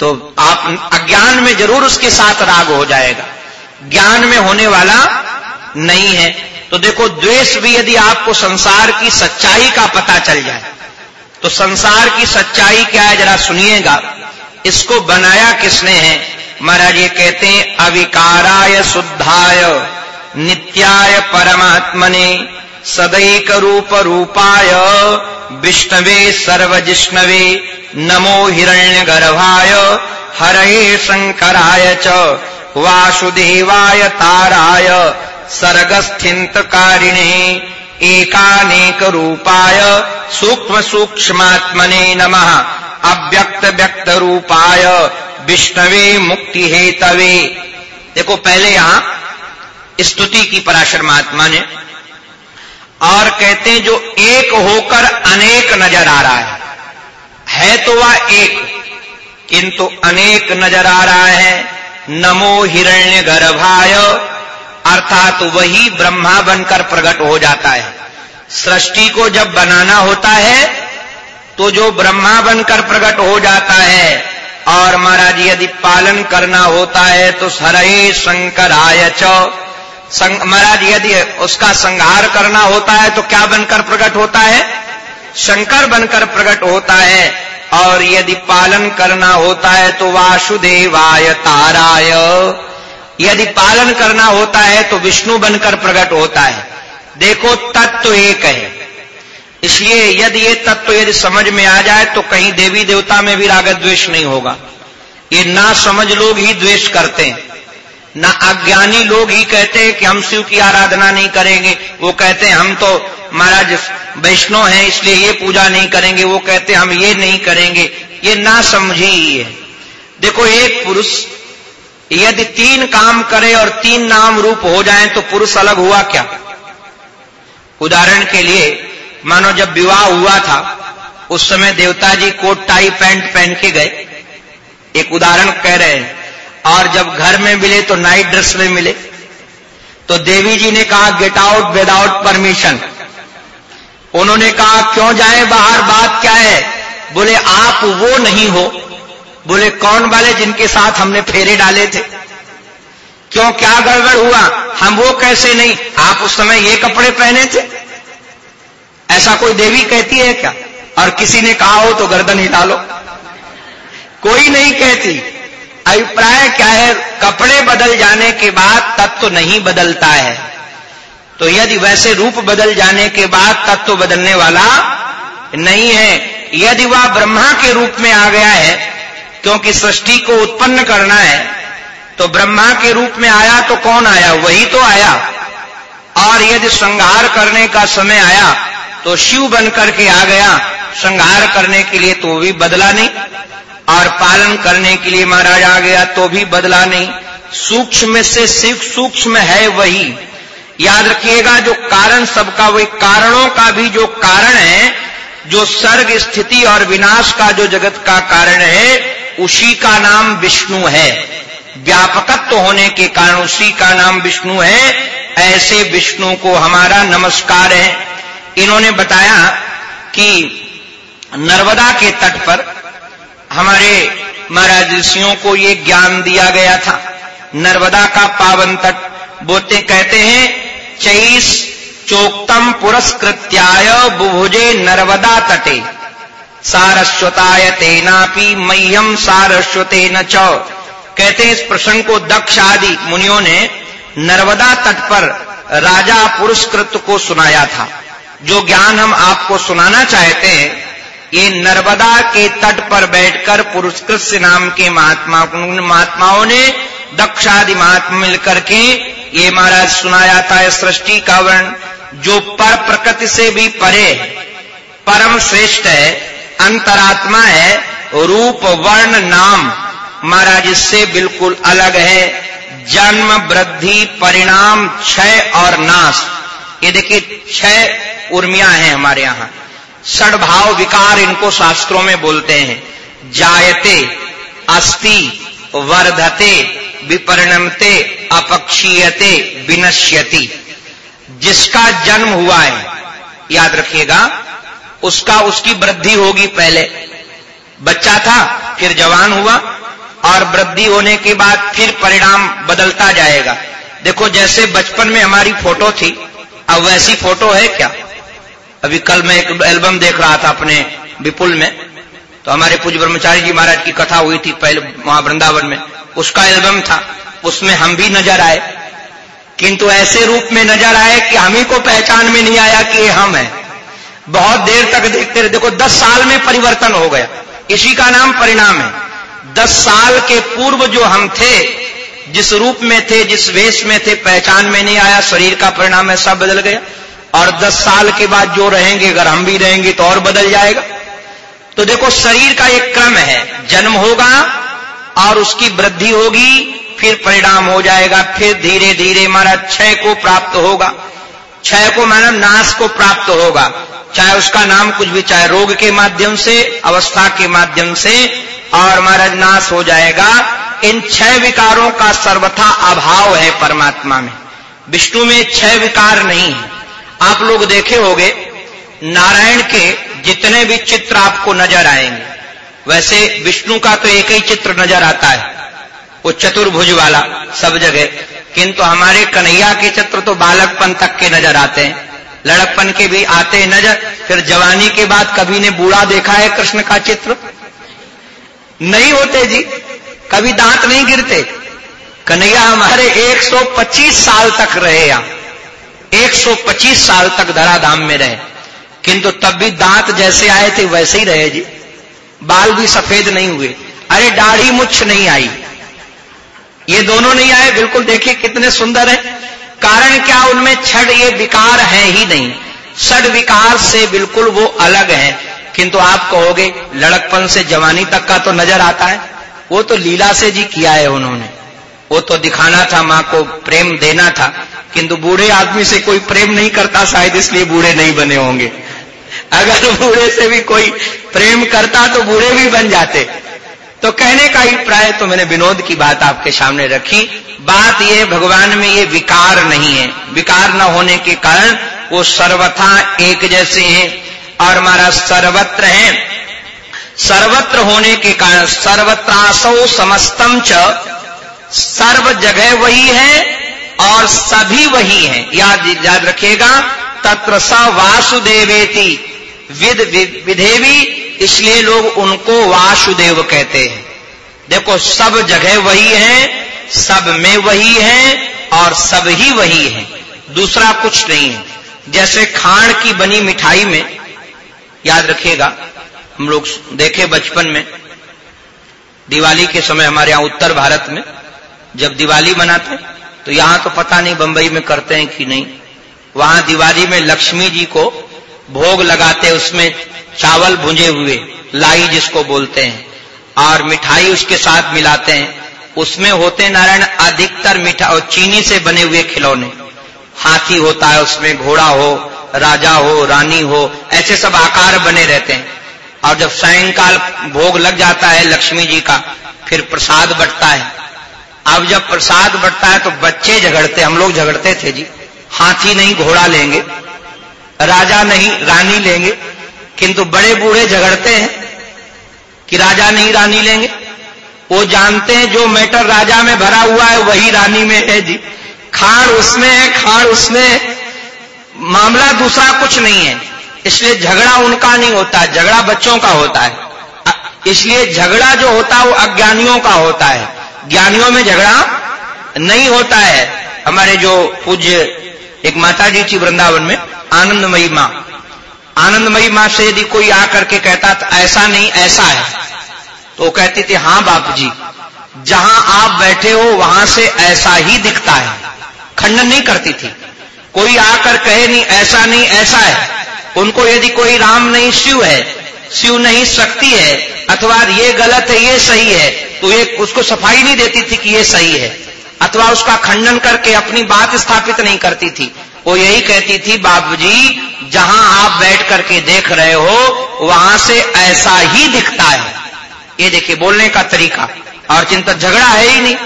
तो आप अज्ञान में ज़रूर उसके साथ राग हो जाएगा। ज्ञान में होने वाला नहीं है। तो देखो द्वेष भी यदि आपको संसार की सच्चाई का पता चल जाए तो संसार की सच्चाई क्या है जरा सुनिएगा। इसको बनाया किसने है? महाराज ये कहते हैं, अविकाराय शुद्धाय, नित्याय परमात्मने सदैक रूप रूपाय विष्णवे सर्वजिष्णवे, नमो हिरण्य गर्भाय हरे शंकराय च, वासुदेवाय ताराय सर्गस्थित कारिणे एकानेक रूपाय सूक्ष्म सूक्ष्मात्मने नमः। अव्यक्त व्यक्त रूपाय विष्णवे मुक्ति हेतवे देखो, पहले यहाँ स्तुति की पराशर महात्मा ने और कहते हैं, जो एक होकर अनेक नज़र आ रहा है। है तो वह एक, किंतु अनेक नज़र आ रहा है। नमो हिरण्य गर्भाय अर्थात वही ब्रह्मा बनकर प्रकट हो जाता है। सृष्टि को जब बनाना होता है तो जो ब्रह्मा बनकर प्रकट हो जाता है और महाराज यदि पालन करना होता है तो सरये शंकराय च। महाराज यदि उसका संहार करना होता है तो क्या बनकर प्रकट होता है? शंकर बनकर प्रकट होता है और यदि पालन करना होता है तो वासुदेवाय ताराय। यदि पालन करना होता है तो विष्णु बनकर प्रकट होता है। देखो, तत्व तो एक है। इसलिए यदि ये तत्व तो यदि समझ में आ जाए तो कहीं देवी देवता में भी राग द्वेष नहीं होगा। ये ना समझ लोग ही द्वेष करते हैं, ना अज्ञानी लोग ही कहते हैं कि हम शिव की आराधना नहीं करेंगे। वो कहते हैं, हम तो महाराज वैष्णव हैं, इसलिए ये पूजा नहीं करेंगे। वो कहते हम ये नहीं करेंगे। ये ना समझी ही है देखो, एक पुरुष यदि तीन काम करे और तीन नाम रूप हो जाए तो पुरुष अलग हुआ क्या? उदाहरण के लिए, मानो जब विवाह हुआ था, उस समय देवता जी कोट, टाई, पैंट पहन के गए। एक उदाहरण कह रहे हैं, और जब घर में मिले तो नाइट ड्रेस में मिले। तो देवी जी ने कहा गेट आउट विदाउट परमिशन उन्होंने कहा, क्यों जाए बाहर? बात क्या है? बोले, आप वो नहीं हो बोले, कौन वाले जिनके साथ हमने फेरे डाले थे? क्यों क्या गड़बड़ हुआ? हम वो कैसे नहीं? आप उस समय ये कपड़े पहने थे? ऐसा कोई देवी कहती है क्या? और किसी ने कहा हो तो गर्दन हिला लो कोई नहीं कहती। अभिप्राय क्या है? कपड़े बदल जाने के बाद तत्व तो नहीं बदलता है। तो यदि वैसे रूप बदल जाने के बाद तत्व तो बदलने वाला नहीं है, यदि वह ब्रह्मा के रूप में आ गया है क्योंकि सृष्टि को उत्पन्न करना है तो ब्रह्मा के रूप में आया तो कौन आया? वही तो आया। और यदि संहार करने का समय आया तो शिव बनकर के आ गया। संहार करने के लिए तो भी बदला नहीं। और पालन करने के लिए महाराज आ गया तो भी बदला नहीं। सूक्ष्म से सिर्फ़ सूक्ष्म है वही। याद रखिएगा, जो कारण सबका, वही कारणों का भी जो कारण है, जो सर्ग, स्थिति और विनाश का जो जगत का कारण है उसी का नाम विष्णु है। व्यापकत्व होने के कारण उसी का नाम विष्णु है। ऐसे विष्णु को हमारा नमस्कार है। इन्होंने बताया कि नर्मदा के तट पर हमारे महाराज ऋषियों को ये ज्ञान दिया गया था। नर्मदा का पावन तट बोते कहते हैं, चैस चोक्तम पुरस्कृत्याय बुभुजे नर्मदा तटे। सारस्वताय तेनापि मह्यम सारस्वते न च। कहते इस प्रसंग को दक्ष आदि मुनियों ने नर्मदा तट पर राजा पुरस्कृत को सुनाया था। जो ज्ञान हम आपको सुनाना चाहते हैं, ये नर्मदा के तट पर बैठकर पुरस्कृत नाम के महात्मा महात्माओं ने दक्षादि महात्मा मिलकर के ये महाराज सुनाया था सृष्टि का वर्ण, जो पर प्रकृति से भी परे, परम श्रेष्ठ है। अंतरात्मा है, रूप, वर्ण, नाम। महाराज, इससे बिल्कुल अलग है। जन्म, वृद्धि, परिणाम, क्षय और नाश। ये देखिए छह उर्मिया हैं हमारे यहाँ। षडभाव विकार इनको शास्त्रों में बोलते हैं। जायते, अस्ति, वर्धते, विपरिणमते, अपक्षीयते, विनश्यति। जिसका जन्म हुआ है, याद रखिएगा उसका उसकी वृद्धि होगी पहले। बच्चा था, फिर जवान हुआ, और वृद्धि होने के बाद फिर परिणाम बदलता जाएगा। देखो, जैसे बचपन में हमारी फ़ोटो थी, अब वैसी फ़ोटो है क्या? अभी कल मैं एक एल्बम देख रहा था अपने विपुल में तो हमारे पूज्य ब्रह्मचारी जी महाराज की कथा हुई थी पहले वहाँ वृंदावन में। उसका एल्बम था, उसमें हम भी नज़र आए। किंतु ऐसे रूप में नज़र आए कि हम ही को पहचान में नहीं आया कि ये हम है। बहुत देर तक देखते रहे देखो, दस साल में परिवर्तन हो गया। इसी का नाम परिणाम है। दस साल के पूर्व जो हम थे, जिस रूप में थे, जिस वेश में थे, पहचान में नहीं आया, शरीर का परिणाम ऐसा बदल गया। और दस साल के बाद जो रहेंगे, अगर हम भी रहेंगे तो और बदल जाएगा। तो देखो, शरीर का एक क्रम है। जन्म होगा और उसकी वृद्धि होगी, फिर परिणाम हो जाएगा, फिर धीरे धीरे हमारा क्षय को प्राप्त होगा। क्षय को मानव नाश को प्राप्त होगा, चाहे उसका नाम कुछ भी, चाहे रोग के माध्यम से, अवस्था के माध्यम से, और महाराज नाश हो जाएगा। इन छह विकारों का सर्वथा अभाव है परमात्मा में। विष्णु में छह विकार नहीं है। आप लोग देखे होंगे, नारायण के जितने भी चित्र आपको नज़र आएँगे, वैसे विष्णु का तो एक ही चित्र नज़र आता है। वो चतुर्भुज वाला सब जगह किंतु हमारे कन्हैया के चित्र तो बालकपन तक के नज़र आते हैं। लड़कपन के भी आते हैं नज़र, फिर जवानी के बाद कभी ने बूढ़ा देखा है कृष्ण का चित्र? नहीं होते जी, कभी दांत नहीं गिरते। कन्हैया हमारे 125 साल तक रहे यहाँ 125 साल तक धराधाम में रहे। किंतु तब भी दांत जैसे आए थे, वैसे ही रहे जी। बाल भी सफ़ेद नहीं हुए। अरे दाढ़ी मुच्छ नहीं आई। ये दोनों नहीं आए, बिल्कुल देखिए कितने सुंदर है। कारण क्या, उनमें छठ ये विकार है ही नहीं। षड विकार से बिल्कुल वो अलग है। किंतु आप कहोगे, लड़कपन से जवानी तक का तो नज़र आता है। वो तो लीला से जी किया है उन्होंने। वो तो दिखाना था, माँ को प्रेम देना था। किंतु बूढ़े आदमी से कोई प्रेम नहीं करता, शायद इसलिए बूढ़े नहीं बने होंगे। अगर बूढ़े से भी कोई प्रेम करता तो बूढ़े भी बन जाते। तो कहने का अभिप्राय तो मैंने विनोद की बात आपके सामने रखी। बात यह भगवान में ये विकार नहीं है। विकार न होने के कारण वो सर्वथा एक जैसे हैं और हमारा सर्वत्र है। सर्वत्र होने के कारण सर्वत्रासो समस्तम च सर्व जगह वही है और सभी वही है। याद याद रखिएगा, तत्र स वासुदेवेति विद विधेवी इसलिए लोग उनको वासुदेव कहते हैं। देखो, सब जगह वही है, सब में वही है और सब ही वही है। दूसरा कुछ नहीं है। जैसे खाण की बनी मिठाई में, याद रखिएगा, हम लोग देखे बचपन में, दिवाली के समय हमारे यहाँ उत्तर भारत में, जब दिवाली मनाते तो यहाँ तो पता नहीं बंबई में करते हैं कि नहीं। वहाँ दिवाली में लक्ष्मी जी को भोग लगाते, उसमें चावल भुंजे हुए, लाई जिसको बोलते हैं, और मिठाई उसके साथ मिलाते हैं। उसमें होते नारायण अधिकतर मीठा और चीनी से बने हुए खिलौने। हाथी होता है, उसमें घोड़ा हो, राजा हो, रानी हो, ऐसे सब आकार बने रहते हैं। और जब सायंकाल भोग लग जाता है लक्ष्मी जी का, फिर प्रसाद बटता है। अब जब प्रसाद बटता है तो बच्चे झगड़ते, हम लोग झगड़ते थे जी। हाथी नहीं, घोड़ा लेंगे। राजा नहीं, रानी लेंगे। किंतु बड़े बूढ़े झगड़ते हैं कि राजा नहीं रानी लेंगे। वो जानते हैं जो मैटर राजा में भरा हुआ है, वही रानी में है जी। खाड़ उसमें है खाड़ उसमें मामला दूसरा कुछ नहीं है। इसलिए झगड़ा उनका नहीं होता, झगड़ा बच्चों का होता है। इसलिए झगड़ा जो होता है, वो अज्ञानियों का होता है। ज्ञानियों में झगड़ा नहीं होता है। हमारे जो पूज्य एक माता जी थी वृंदावन में, आनंदमयी माँ। आनंदमयी माँ से यदि कोई आकर के कहता था ऐसा नहीं, ऐसा है। तो कहती थी, हाँ बाप जी जहाँ आप बैठे हो, वहाँ से ऐसा ही दिखता है। खंडन नहीं करती थी। कोई आकर कहे नहीं, ऐसा नहीं, ऐसा है। उनको यदि कोई राम नहीं, शिव है, शिव नहीं, शक्ति है, अथवा ये गलत है, ये सही है तो ये उसको सफ़ाई नहीं देती थी कि ये सही है। अथवा उसका खंडन करके अपनी बात स्थापित नहीं करती थी। वो यही कहती थी बाबू जी जहाँ आप बैठ करके देख रहे हो, वहाँ से ऐसा ही दिखता है। ये देखिए, बोलने का तरीका। और चिंता, झगड़ा है ही नहीं,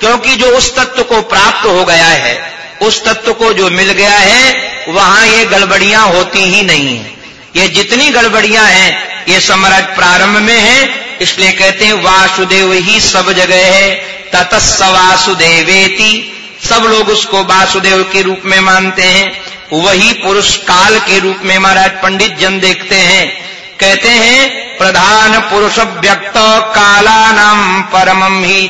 क्योंकि जो उस तत्व को प्राप्त हो गया है, उस तत्व को जो मिल गया है, वहाँ ये गड़बड़ियाँ होती ही नहीं है। ये जितनी गड़बड़ियाँ हैं, ये समराज प्रारंभ में है, इसलिए कहते हैं, वासुदेव ही सब जगह है ततस वासुदेवेति। सब लोग उसको वासुदेव के रूप में मानते हैं। वही पुरुष काल के रूप में महाराज पंडित जन देखते हैं। कहते हैं, प्रधान पुरुष व्यक्त काला नाम परमम ही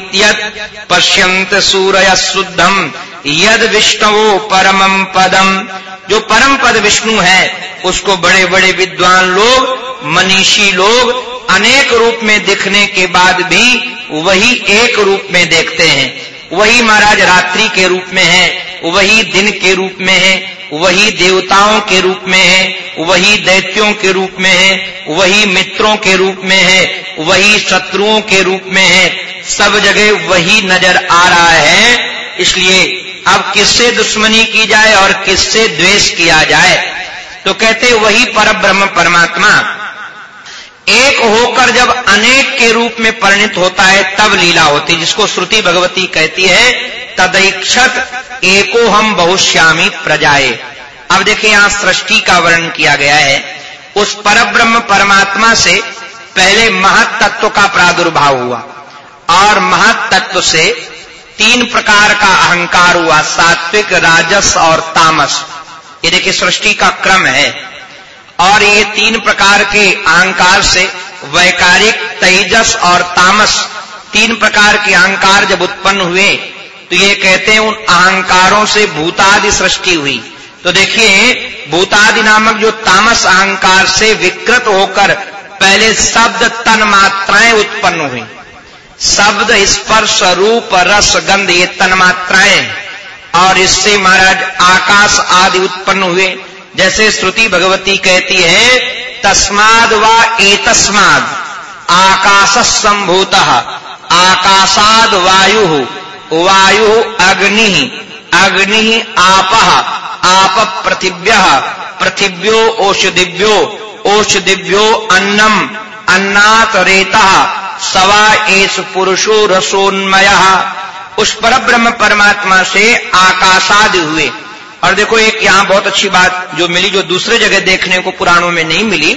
पश्यंत सूर्य शुद्धम यद विष्णु परमम पदम जो परम पद विष्णु है, उसको बड़े बड़े विद्वान लोग, मनीषी लोग, अनेक रूप में दिखने के बाद भी वही एक रूप में देखते हैं। वही महाराज रात्रि के रूप में है, वही दिन के रूप में है, वही देवताओं के रूप में है, वही दैत्यों के रूप में है, वही मित्रों के रूप में है, वही शत्रुओं के रूप में है, सब जगह वही नज़र आ रहा है। इसलिए अब किससे दुश्मनी की जाए और किससे द्वेष किया जाए? तो कहते वही पर ब्रह्म परमात्मा। एक होकर जब अनेक के रूप में परिणित होता है, तब लीला होती जिसको श्रुति भगवती कहती है, तदैक्षत एको हम बहुश्यामी प्रजाए अब देखिए, यहाँ सृष्टि का वर्णन किया गया है। उस परब्रह्म परमात्मा से पहले महत्त्व का प्रादुर्भाव हुआ और महत्त्व से तीन प्रकार का अहंकार हुआ, सात्विक, राजस और तामस। ये देखिए, सृष्टि का क्रम है। और ये तीन प्रकार के अहंकार से वैकारिक, तेजस और तामस, तीन प्रकार के अहंकार जब उत्पन्न हुए तो ये कहते हैं उन अहंकारों से भूतादि सृष्टि हुई। तो देखिए, भूतादि नामक जो तामस अहंकार से विकृत होकर पहले शब्द तन मात्राएँ उत्पन्न हुई। शब्द, स्पर्श, रूप, रस, गंध, ये तन मात्राएँ। और इससे महाराज आकाश आदि उत्पन्न हुए। जैसे श्रुति भगवती कहती है, तस्माद व एतस्माद आकाश संभूत आकाशाद वायु वायु अग्नि अग्नि आप आप पृथिव्य, पृथिव्यो औषधिव्यो औषधिव्यो अन्नम, अन्नात रेता सवा एस पुरुषो रसोन्मय। उस पर ब्रह्म परमात्मा से आकाशाद हुए। और देखो, एक यहाँ बहुत अच्छी बात जो मिली, जो दूसरे जगह देखने को पुराणों में नहीं मिली।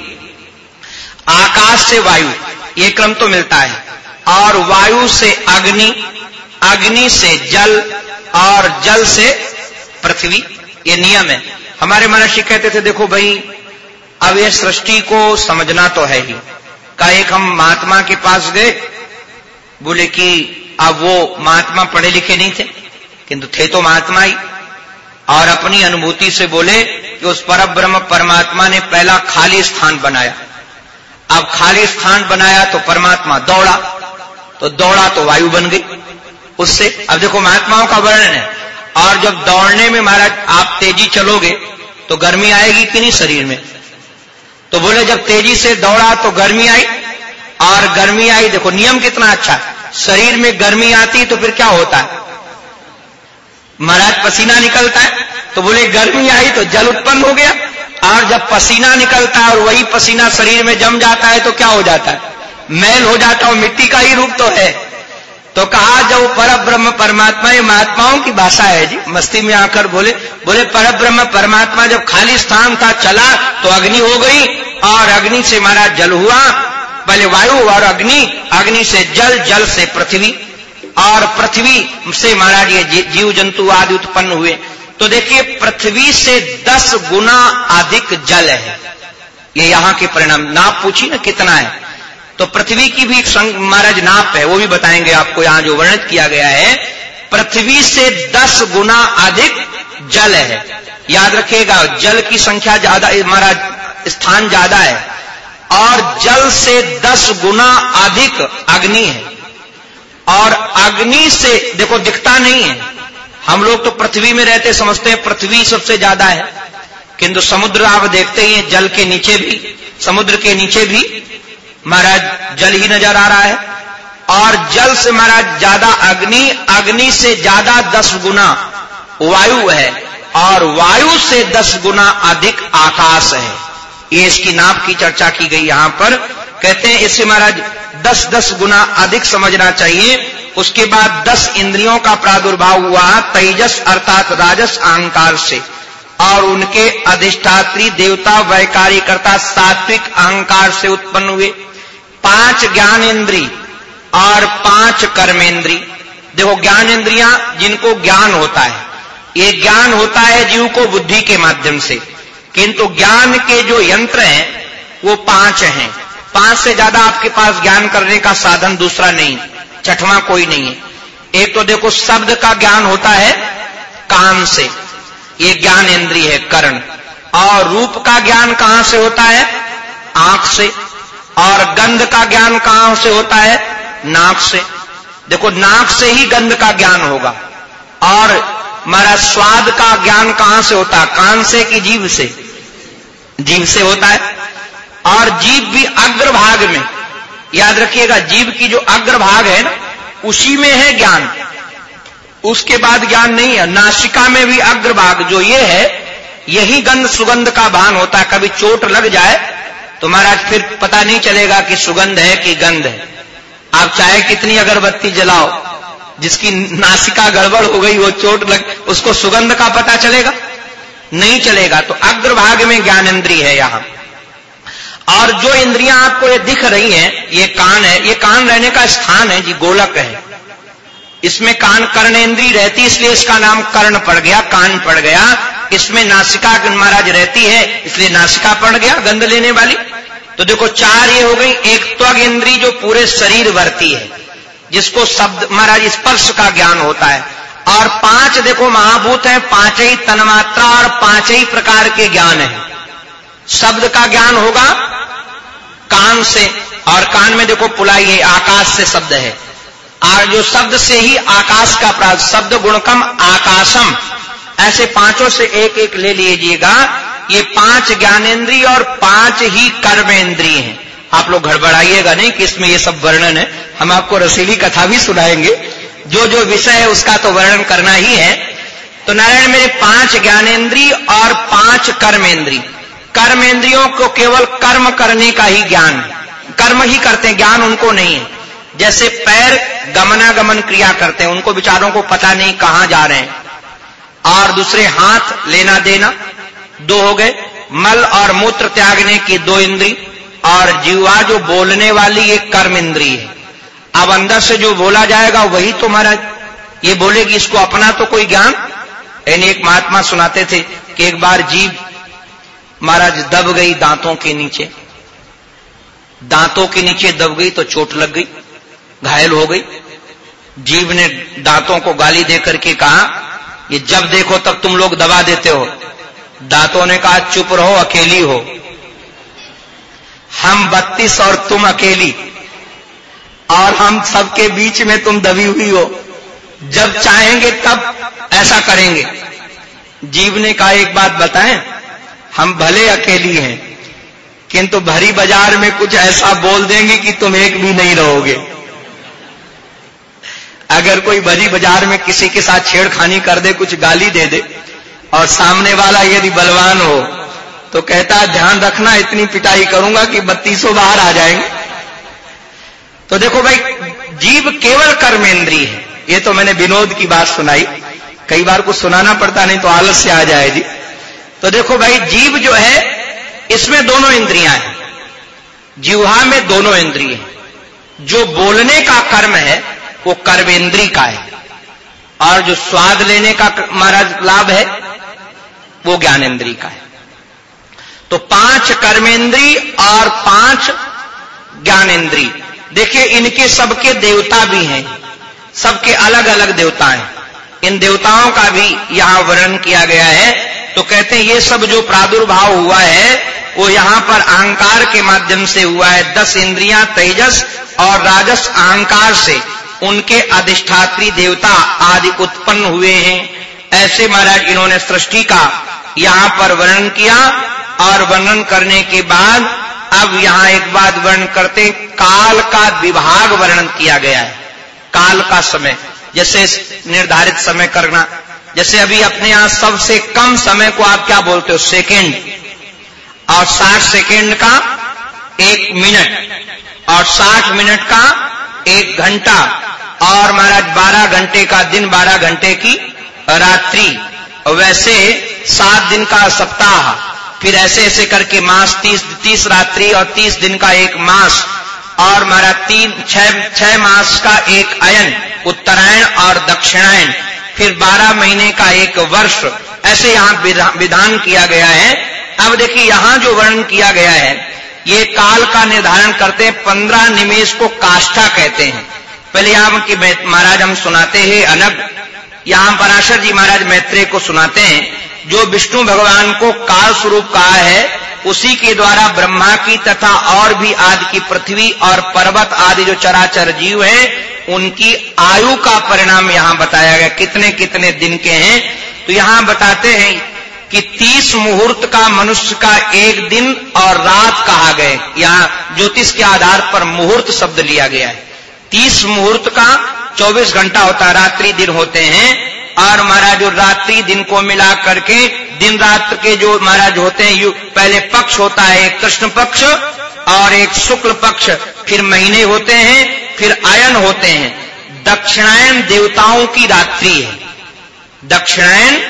आकाश से वायु, ये क्रम तो मिलता है। और वायु से अग्नि अग्नि से जल, और जल से पृथ्वी, ये नियम है। हमारे महर्षि कहते थे, देखो भाई, अब यह सृष्टि को समझना तो है ही। का एक हम महात्मा के पास गए, बोले कि अब वो महात्मा पढ़े लिखे नहीं थे, किंतु थे तो महात्मा ही। और अपनी अनुभूति से बोले कि उस पर ब्रह्म परमात्मा ने पहला खाली स्थान बनाया। अब खाली स्थान बनाया तो परमात्मा दौड़ा तो दौड़ा तो वायु बन गई उससे। अब देखो महात्माओं का वर्णन है, और जब दौड़ने में महाराज आप तेज़ी चलोगे तो गर्मी आएगी कि नहीं शरीर में? तो बोले जब तेज़ी से दौड़ा तो गर्मी आई, और गर्मी आई, देखो नियम कितना अच्छा शरीर में गर्मी आती तो फिर क्या होता है? महाराज पसीना निकलता है तो बोले, गर्मी आई तो जल उत्पन्न हो गया। और जब पसीना निकलता है और वही पसीना शरीर में जम जाता है तो क्या हो जाता है? मैल हो जाता है मिट्टी का ही रूप तो है। तो कहा, जब पर ब्रह्म परमात्मा, ये महात्माओं की भाषा है जी। मस्ती में आकर बोले बोले पर ब्रह्म परमात्मा जब खाली स्थान था, चला तो अग्नि हो गई और अग्नि से महाराज जल हुआ। पहले वायु और अग्नि अग्नि से जल जल से पृथ्वी। और पृथ्वी से महाराज ये जीव जंतु आदि उत्पन्न हुए। तो देखिए, पृथ्वी से दस गुना अधिक जल है। ये यहाँ के परिणाम। नाप पूछी ना कितना है। तो पृथ्वी की भी महाराज नाप है, वो भी बताएँगे आपको, यहाँ जो वर्णित किया गया है। पृथ्वी से दस गुना अधिक जल है। याद रखिएगा, जल की संख्या ज़्यादा, महाराज, स्थान ज़्यादा है। और जल से दस गुना अधिक अग्नि है। और अग्नि से, देखो, दिखता नहीं है। हम लोग तो पृथ्वी में रहते, समझते हैं पृथ्वी सबसे ज़्यादा है। किंतु समुद्र आप देखते ही जल के नीचे भी, समुद्र के नीचे भी महाराज जल ही नज़र आ रहा है। और जल से महाराज ज़्यादा अग्नि अग्नि से ज़्यादा दस गुना वायु है। और वायु से दस गुना अधिक आकाश है। ये इसकी नाप की चर्चा की गई यहाँ पर। कहते हैं, इससे महाराज दस दस गुना अधिक समझना चाहिए। उसके बाद दस इंद्रियों का प्रादुर्भाव हुआ, तेजस अर्थात राजस अहंकार से। और उनके अधिष्ठात्री देवता वैकारिकर्ता सात्विक अहंकार से उत्पन्न हुए। पाँच ज्ञान इंद्री और पाँच कर्मेंद्री। देखो ज्ञान इंद्रिया जिनको ज्ञान होता है। ये ज्ञान होता है जीव को बुद्धि के माध्यम से। किंतु ज्ञान के जो यंत्र हैं, वो पाँच हैं। पाँच से ज़्यादा आपके पास ज्ञान करने का साधन दूसरा नहीं, छठवां कोई नहीं है। एक तो देखो, शब्द का ज्ञान होता है कान से। ये ज्ञान इंद्रिय है, कर्ण। और रूप का ज्ञान कहाँ से होता है? आँख से। और गंध का ज्ञान कहाँ से होता है? नाक से। देखो, नाक से ही गंध का ज्ञान होगा। और हमारा स्वाद का ज्ञान कहाँ से होता है? कान से कि जीव से? जीव से होता है। और जीव भी अग्रभाग में। याद रखिएगा, जीव की जो अग्रभाग है ना, उसी में है ज्ञान। उसके बाद ज्ञान नहीं है, नासिका में भी अग्रभाग जो ये है, यही गंध सुगंध का भान होता है। कभी चोट लग जाए तो महाराज फिर पता नहीं चलेगा कि सुगंध है कि गंध है। आप चाहे कितनी अगरबत्ती जलाओ, जिसकी नासिका गड़बड़ हो गई, वो चोट लग, उसको सुगंध का पता चलेगा? नहीं चलेगा तो अग्रभाग में ज्ञानेन्द्रीय है यहाँ। और जो इंद्रियाँ आपको ये दिख रही हैं, ये कान है, ये कान रहने का स्थान है जी, गोलक है। इसमें कान कर्ण इंद्री रहती, इसलिए इसका नाम कर्ण पड़ गया, कान पड़ गया। इसमें नासिका महाराज रहती है, इसलिए नासिका पड़ गया, गंध लेने वाली। तो देखो, चार ये हो गई, एक त्वग इंद्री जो पूरे शरीर भरती है, जिसको शब्द, महाराज, स्पर्श का ज्ञान होता है। और पाँच, देखो, महाभूत है, पाँच ही तन्मात्रा और पाँच ही प्रकार के ज्ञान है। शब्द का ज्ञान होगा कान से, और कान में देखो पुलाई है, आकाश से शब्द है। और जो शब्द से ही आकाश का प्राप्त शब्द गुणकम आकाशम। ऐसे पाँचों से एक एक ले लीजिएगा। ये पाँच ज्ञानेन्द्रीय और पाँच ही कर्मेंद्रिय हैं। आप लोग गड़बड़ाइएगा नहीं कि इसमें ये सब वर्णन है। हम आपको रसीली कथा भी सुनाएँगे। जो जो विषय है उसका तो वर्णन करना ही है। तो नारायण मेरे पाँच ज्ञानेन्द्रीय और पाँच कर्मेंद्रीय। कर्मेंद्रियों को केवल कर्म करने का ही ज्ञान। कर्म ही करते हैं, ज्ञान उनको नहीं। है जैसे पैर गमनागमन क्रिया करते हैं, उनको विचारों को पता नहीं कहाँ जा रहे हैं। और दूसरे, हाथ लेना देना। दो हो गए, मल और मूत्र त्यागने की दो इंद्री, और जीवा जो बोलने वाली एक कर्म इंद्री है। अब अंदर से जो बोला जाएगा, वही तुम्हारा ये बोलेगी, इसको अपना तो कोई ज्ञान? यानी एक महात्मा सुनाते थे कि एक बार जीव महाराज दब गई दांतों के नीचे। दांतों के नीचे दब गई तो चोट लग गई, घायल हो गई। जीव ने दांतों को गाली देकर के कहा, ये जब देखो तब तुम लोग दबा देते हो। दांतों ने कहा, चुप रहो, अकेली हो। हम बत्तीस और तुम अकेली। और हम सबके बीच में तुम दबी हुई हो। जब चाहेंगे तब ऐसा करेंगे। जीव ने कहा, एक बात बताएँ हम भले अकेली हैं, किंतु भरी बाज़ार में कुछ ऐसा बोल देंगे कि तुम एक भी नहीं रहोगे। अगर कोई भरी बाज़ार में किसी के साथ छेड़खानी कर दे, कुछ गाली दे दे, और सामने वाला यदि बलवान हो तो कहता है ध्यान रखना, इतनी पिटाई करूँगा कि बत्तीसों बाहर आ जाएँगे। तो देखो भाई, जीव केवल कर्मेंद्री है। ये तो मैंने विनोद की बात सुनाई। कई बार कुछ सुनाना पड़ता, नहीं तो आलस्य आ जाए जी। तो देखो भाई, जीव जो है, इसमें दोनों इंद्रियाँ हैं। जीवहा में दोनों इंद्रिय हैं। जो बोलने का कर्म है, वो कर्मेंद्री का है। और जो स्वाद लेने का महाराज, लाभ है, वो ज्ञानेन्द्री का है। तो पाँच कर्मेंद्री और पाँच ज्ञानेन्द्री देखिए, इनके सबके देवता भी हैं। सबके अलग अलग देवता हैं। इन देवताओं का भी यहाँ वर्णन किया गया है। तो कहते हैं, ये सब जो प्रादुर्भाव हुआ है, वो यहाँ पर अहंकार के माध्यम से हुआ है। दस इंद्रियाँ तेजस और राजस अहंकार से उनके अधिष्ठात्री देवता आदि उत्पन्न हुए हैं। ऐसे महाराज, इन्होंने सृष्टि का यहाँ पर वर्णन किया और वर्णन करने के बाद अब यहाँ एक बात वर्णन करते, काल का विभाग वर्णन किया गया है। काल का समय। जैसे निर्धारित समय करना, जैसे अभी अपने यहाँ सबसे कम समय को आप क्या बोलते हो? सेकेंड। और 60 सेकेंड का एक मिनट। और 60 मिनट का एक घंटा। और महाराज 12 घंटे का दिन 12 घंटे की रात्रि। वैसे सात दिन का सप्ताह, फिर ऐसे ऐसे करके मास तीस तीस रात्रि और तीस दिन का एक मास। और हमारा तीन, छह छह मास का एक अयन, उत्तरायण और दक्षिणायन, फिर बारह महीने का एक वर्ष, ऐसे यहाँ विधान किया गया है। अब देखिए, यहाँ जो वर्णन किया गया है, ये काल का निर्धारण करते हैं पंद्रह निमेश को काष्ठा कहते हैं। पहले यहाँ की महाराज हम सुनाते हैं, अनग। यहाँ पराशर जी महाराज मैत्रेय को सुनाते हैं, जो विष्णु भगवान को काल स्वरूप कहा है उसी के द्वारा ब्रह्मा की तथा और भी आदि की पृथ्वी और पर्वत आदि जो चराचर जीव हैं, उनकी आयु का परिणाम यहाँ बताया गया। कितने कितने दिन के हैं? तो यहाँ बताते हैं कि तीस मुहूर्त का मनुष्य का एक दिन और रात कहा गए। यहाँ ज्योतिष के आधार पर मुहूर्त शब्द लिया गया है। तीस मुहूर्त का चौबीस घंटा होता रात्रि दिन होते हैं। और महाराज, जो रात्रि दिन को मिला करके, दिन रात के जो महाराज होते हैं पहले पक्ष होता है कृष्ण पक्ष और एक शुक्ल पक्ष, फिर महीने होते हैं, फिर आयन होते हैं। दक्षिणायन देवताओं की रात्रि है। दक्षिणायन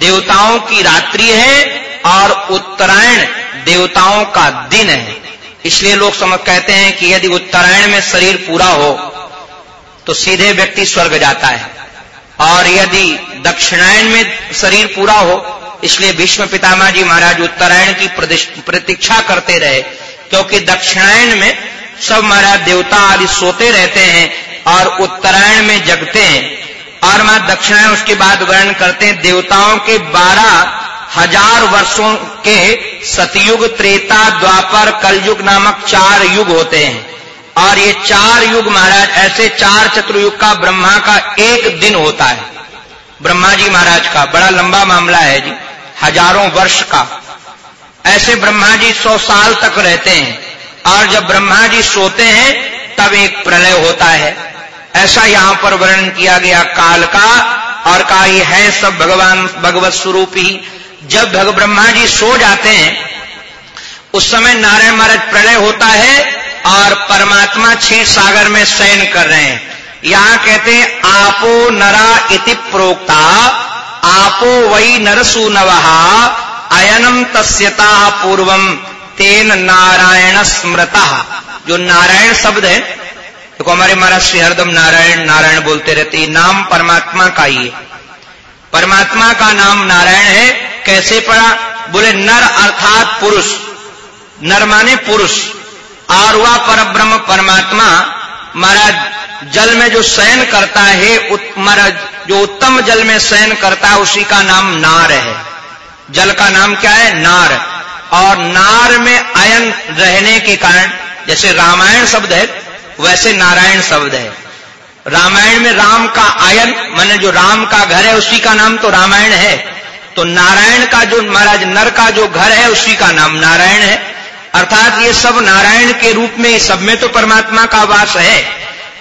देवताओं की रात्रि है और उत्तरायण देवताओं का दिन है। इसलिए लोग समझ कहते हैं कि यदि उत्तरायण में शरीर पूरा हो तो सीधे व्यक्ति स्वर्ग जाता है। और यदि दक्षिणायन में शरीर पूरा हो, इसलिए भीष्म पितामह जी महाराज उत्तरायण की प्रतीक्षा करते रहे, क्योंकि दक्षिणायन में सब महाराज देवता आदि सोते रहते हैं और उत्तरायण में जगते हैं। और महाराज दक्षिणायन उसके बाद वर्ण करते हैं, देवताओं के बारह हज़ार वर्षों के सतयुग त्रेता द्वापर कलयुग नामक चार युग होते हैं। और ये चार युग महाराज, ऐसे चार चतुर्युग का ब्रह्मा का एक दिन होता है। ब्रह्मा जी महाराज का, बड़ा लंबा मामला है जी, हज़ारों वर्ष का। ऐसे ब्रह्मा जी सौ साल तक रहते हैं, और जब ब्रह्मा जी सोते हैं, तब एक प्रलय होता है। ऐसा यहाँ पर वर्णन किया गया, काल का, और कहा ये है सब भगवान, भगवत स्वरूप ही। जब ब्रह्मा जी सो जाते हैं, उस समय नारायण महाराज प्रलय होता है और परमात्मा क्षीर सागर में शयन कर रहे हैं। यहाँ कहते हैं, आपो नरा इति प्रोक्ता, आपो वही नरसु नवहा अयनम तस्यता पूर्वम, तेन नारायण स्मृता। जो नारायण शब्द है, देखो तो हमारे महाराज श्री हरदम नारायण नारायण बोलते रहते नाम परमात्मा का ही है। परमात्मा का नाम नारायण है, कैसे पड़ा? बोले, नर अर्थात पुरुष। नर माने पुरुष। और वह पर ब्रह्म परमात्मा महाराज, जल में जो शयन करता है महाराज, जो उत्तम जल में शयन करता है, उसी का नाम नार है। जल का नाम क्या है? नार। और नार में अयन रहने के कारण, जैसे रामायण शब्द है, वैसे नारायण शब्द है। रामायण में राम का आयन माने जो राम का घर है, उसी का नाम तो रामायण है। तो नारायण का जो, महाराज, नर का जो घर है, उसी का नाम नारायण है। अर्थात ये सब नारायण के रूप में, सब में तो परमात्मा का वास है।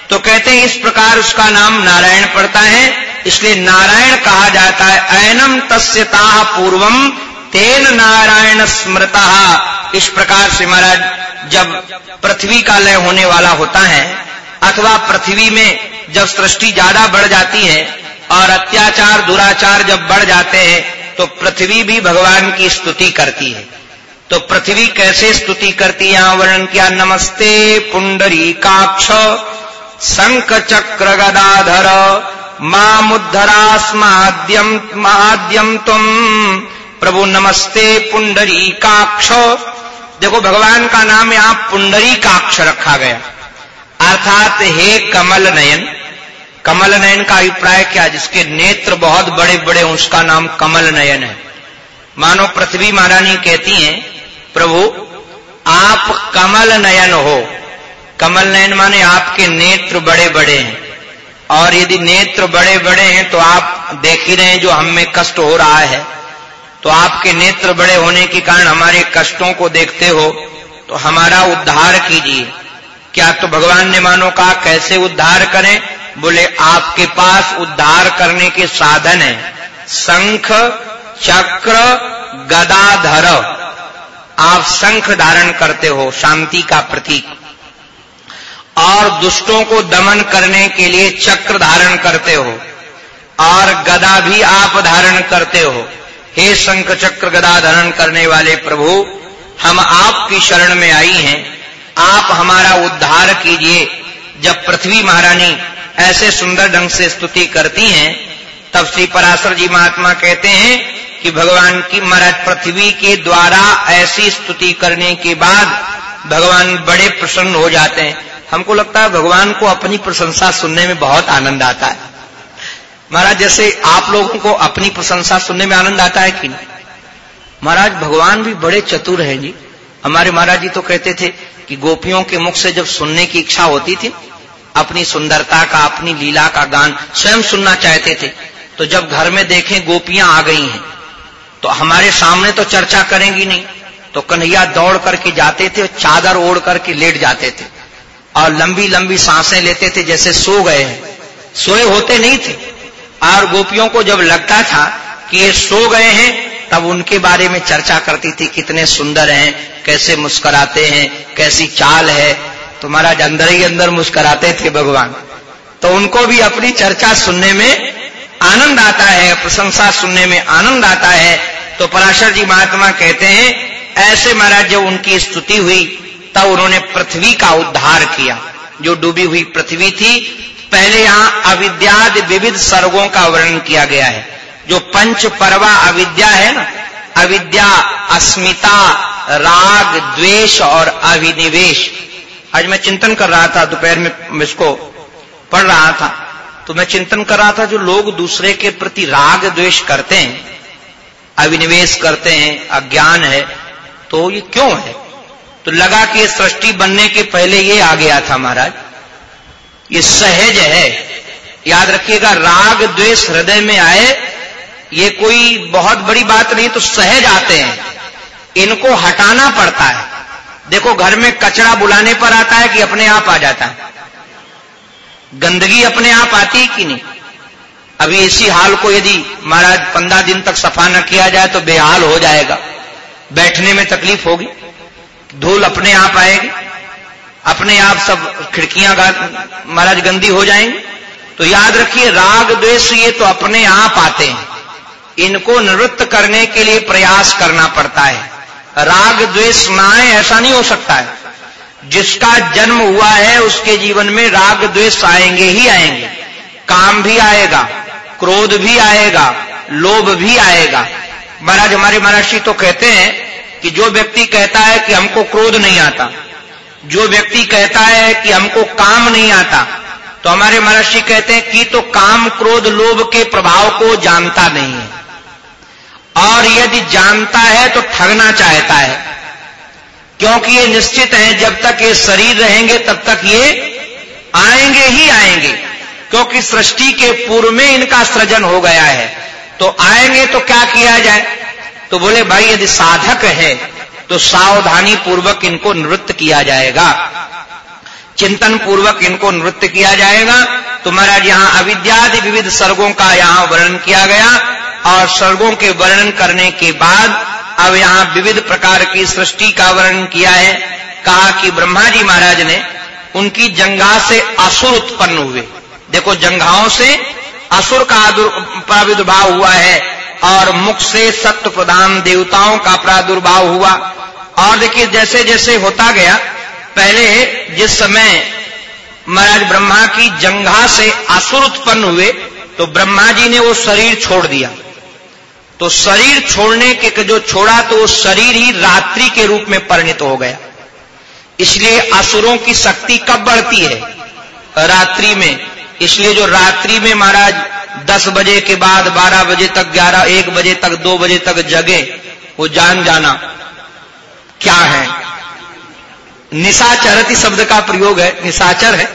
तो कहते हैं, इस प्रकार उसका नाम नारायण पड़ता है। इसलिए नारायण कहा जाता है, ऐनम तस्यता पूर्वम तेन नारायण स्मृता। इस प्रकार से महाराज, जब पृथ्वी का लय होने वाला होता है, अथवा पृथ्वी में जब सृष्टि ज़्यादा बढ़ जाती है, और अत्याचार, दुराचार जब बढ़ जाते हैं तो पृथ्वी भी भगवान की स्तुति करती है। तो पृथ्वी कैसे स्तुति करती है? वर्णन किया, नमस्ते पुंडरी काक्ष, शंख चक्र गदाधर मामुद्धरास्माद्यम महाद्यम तुम। प्रभु, नमस्ते पुंडरी काक्ष। देखो, भगवान का नाम यहाँ पुंडरी काक्ष रखा गया। अर्थात, हे कमल नयन कमल नयन का अभिप्राय क्या? जिसके नेत्र बहुत बड़े बड़े उसका नाम कमल नयन है। मानो पृथ्वी महारानी कहती हैं प्रभु, आप कमल नयन हो। कमल नयन माने आपके नेत्र बड़े बड़े हैं। और यदि नेत्र बड़े बड़े हैं तो आप देख ही रहे हैं जो हम में कष्ट हो रहा है। तो आपके नेत्र बड़े होने के कारण हमारे कष्टों को देखते हो तो हमारा उद्धार कीजिए। क्या तो भगवान ने मानो कहा, कैसे उद्धार करें? बोले, आपके पास उद्धार करने के साधन है। शंख, चक्र, गदाधर। आप शंख धारण करते हो, शांति का प्रतीक। और दुष्टों को दमन करने के लिए चक्र धारण करते हो, और गदा भी आप धारण करते हो। हे शंख चक्र गदा धारण करने वाले प्रभु, हम आपकी शरण में आई हैं। आप हमारा उद्धार कीजिए। जब पृथ्वी महारानी ऐसे सुंदर ढंग से स्तुति करती हैं, तब श्री पराशर जी महात्मा कहते हैं कि भगवान की महाराज पृथ्वी के द्वारा ऐसी स्तुति करने के बाद भगवान बड़े प्रसन्न हो जाते हैं। हमको लगता है भगवान को अपनी प्रशंसा सुनने में बहुत आनंद आता है। महाराज, जैसे आप लोगों को अपनी प्रशंसा सुनने में आनंद आता है कि नहीं? महाराज, भगवान भी बड़े चतुर हैं जी। हमारे महाराज जी तो कहते थे कि गोपियों के मुख से जब सुनने की इच्छा होती थी, अपनी सुंदरता का, अपनी लीला का गान स्वयं सुनना चाहते थे। तो जब घर में देखें गोपियाँ आ गई हैं तो हमारे सामने तो चर्चा करेंगी नहीं। तो कन्हैया दौड़ करके जाते थे, चादर ओढ़ करके लेट जाते थे। और लंबी लंबी साँसें लेते थे, जैसे सो गए हैं। सोए होते नहीं थे। और गोपियों को जब लगता था कि ये सो गए हैं, तब उनके बारे में चर्चा करती थी, कितने सुंदर हैं, कैसे मुस्कराते हैं, कैसी चाल है। तो महाराज अंदर ही अंदर मुस्कराते थे भगवान। तो उनको भी अपनी चर्चा सुनने में आनंद आता है, प्रशंसा सुनने में आनंद आता है। तो पराशर जी महात्मा कहते हैं, ऐसे महाराज जब उनकी स्तुति हुई, तब उन्होंने पृथ्वी का उद्धार किया। जो डूबी हुई पृथ्वी थी, पहले यहाँ अविद्याद विविध सर्गों का वर्णन किया गया है। जो पंच परवा अविद्या है ना, अविद्या, अस्मिता, राग, द्वेष और अभिनिवेश आज मैं चिंतन कर रहा था, दोपहर में इसको पढ़ रहा था। तो मैं चिंतन कर रहा था, जो लोग दूसरे के प्रति राग द्वेष करते हैं अभिनिवेश करते हैं, अज्ञान है तो ये क्यों है? तो लगा कि सृष्टि बनने के पहले ये आ गया था महाराज। ये सहज है। याद रखिएगा, राग द्वेष हृदय में आए, ये कोई बहुत बड़ी बात नहीं तो सहज आते हैं। इनको हटाना पड़ता है। देखो, घर में कचरा बुलाने पर आता है कि अपने आप आ जाता है। गंदगी अपने आप आती है कि नहीं? अभी इसी हाल को यदि महाराज पंद्रह दिन तक सफ़ा न किया जाए तो बेहाल हो जाएगा। बैठने में तकलीफ़ होगी। धूल अपने आप आएगी। अपने आप सब खिड़कियाँ महाराज गंदी हो जाएँगी। तो याद रखिए, राग द्वेष ये तो अपने आप आते हैं। इनको निवृत्त करने के लिए प्रयास करना पड़ता है। राग द्वेष ना ऐसा नहीं हो सकता है। जिसका जन्म हुआ है, उसके जीवन में राग द्वेष आएँगे ही आएँगे। काम भी आएगा। क्रोध भी आएगा, लोभ भी आएगा। महाराज, हमारे महर्षि तो कहते हैं कि जो व्यक्ति कहता है कि हमको क्रोध नहीं आता, जो व्यक्ति कहता है कि हमको काम नहीं आता तो हमारे महर्षि कहते हैं कि तो काम, क्रोध, लोभ के प्रभाव को जानता नहीं है। और यदि जानता है तो ठगना चाहता है, क्योंकि ये निश्चित है जब तक ये शरीर रहेंगे तब तक ये आएँगे ही आएँगे। क्योंकि सृष्टि के पूर्व में इनका सृजन हो गया है। तो आएँगे तो क्या किया जाए? तो बोले, भाई, यदि साधक है तो सावधानी पूर्वक इनको नृत्य किया जाएगा। चिंतन पूर्वक इनको नृत्य किया जाएगा। तो महाराज, यहाँ अविद्यादि विविध सर्गों का यहाँ वर्णन किया गया और सर्गों के वर्णन करने के बाद अब यहाँ विविध प्रकार की सृष्टि का वर्णन किया है। कहा कि ब्रह्मा जी महाराज ने, उनकी जंगा से असुर उत्पन्न हुए। देखो जंगाओं से असुर का प्रादुर्भाव हुआ है और मुख से सत्य प्रधान देवताओं का प्रादुर्भाव हुआ। और देखिए, जैसे जैसे होता गया, पहले जिस समय महाराज ब्रह्मा की जंघा से असुर उत्पन्न हुए तो ब्रह्मा जी ने वो शरीर छोड़ दिया। तो शरीर छोड़ने के जो छोड़ा तो वो शरीर ही रात्रि के रूप में परिणित हो गया। इसलिए असुरों की शक्ति कब बढ़ती है? रात्रि में। इसलिए जो रात्रि में महाराज दस बजे के बाद, बारह बजे तक, ग्यारह, एक बजे तक, दो बजे तक जगे, वो जान जाना क्या है। निशाचरति शब्द का प्रयोग है, निशाचर है,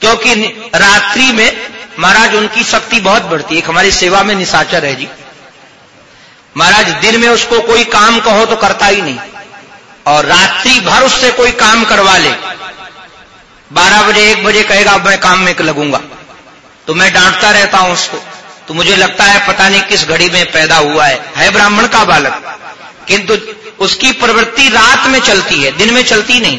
क्योंकि रात्रि में महाराज उनकी शक्ति बहुत बढ़ती है। हमारी सेवा में निशाचर है जी। महाराज दिन में उसको कोई काम कहो तो करता ही नहीं। और रात्रि भर उससे कोई काम करवा ले। बारह बजे, एक बजे कहेगा मैं काम में लगूँगा। तो मैं डांटता रहता हूँ उसको। तो मुझे लगता है, पता नहीं किस घड़ी में पैदा हुआ है। है ब्राह्मण का बालक। किंतु उसकी प्रवृत्ति रात में चलती है, दिन में चलती नहीं।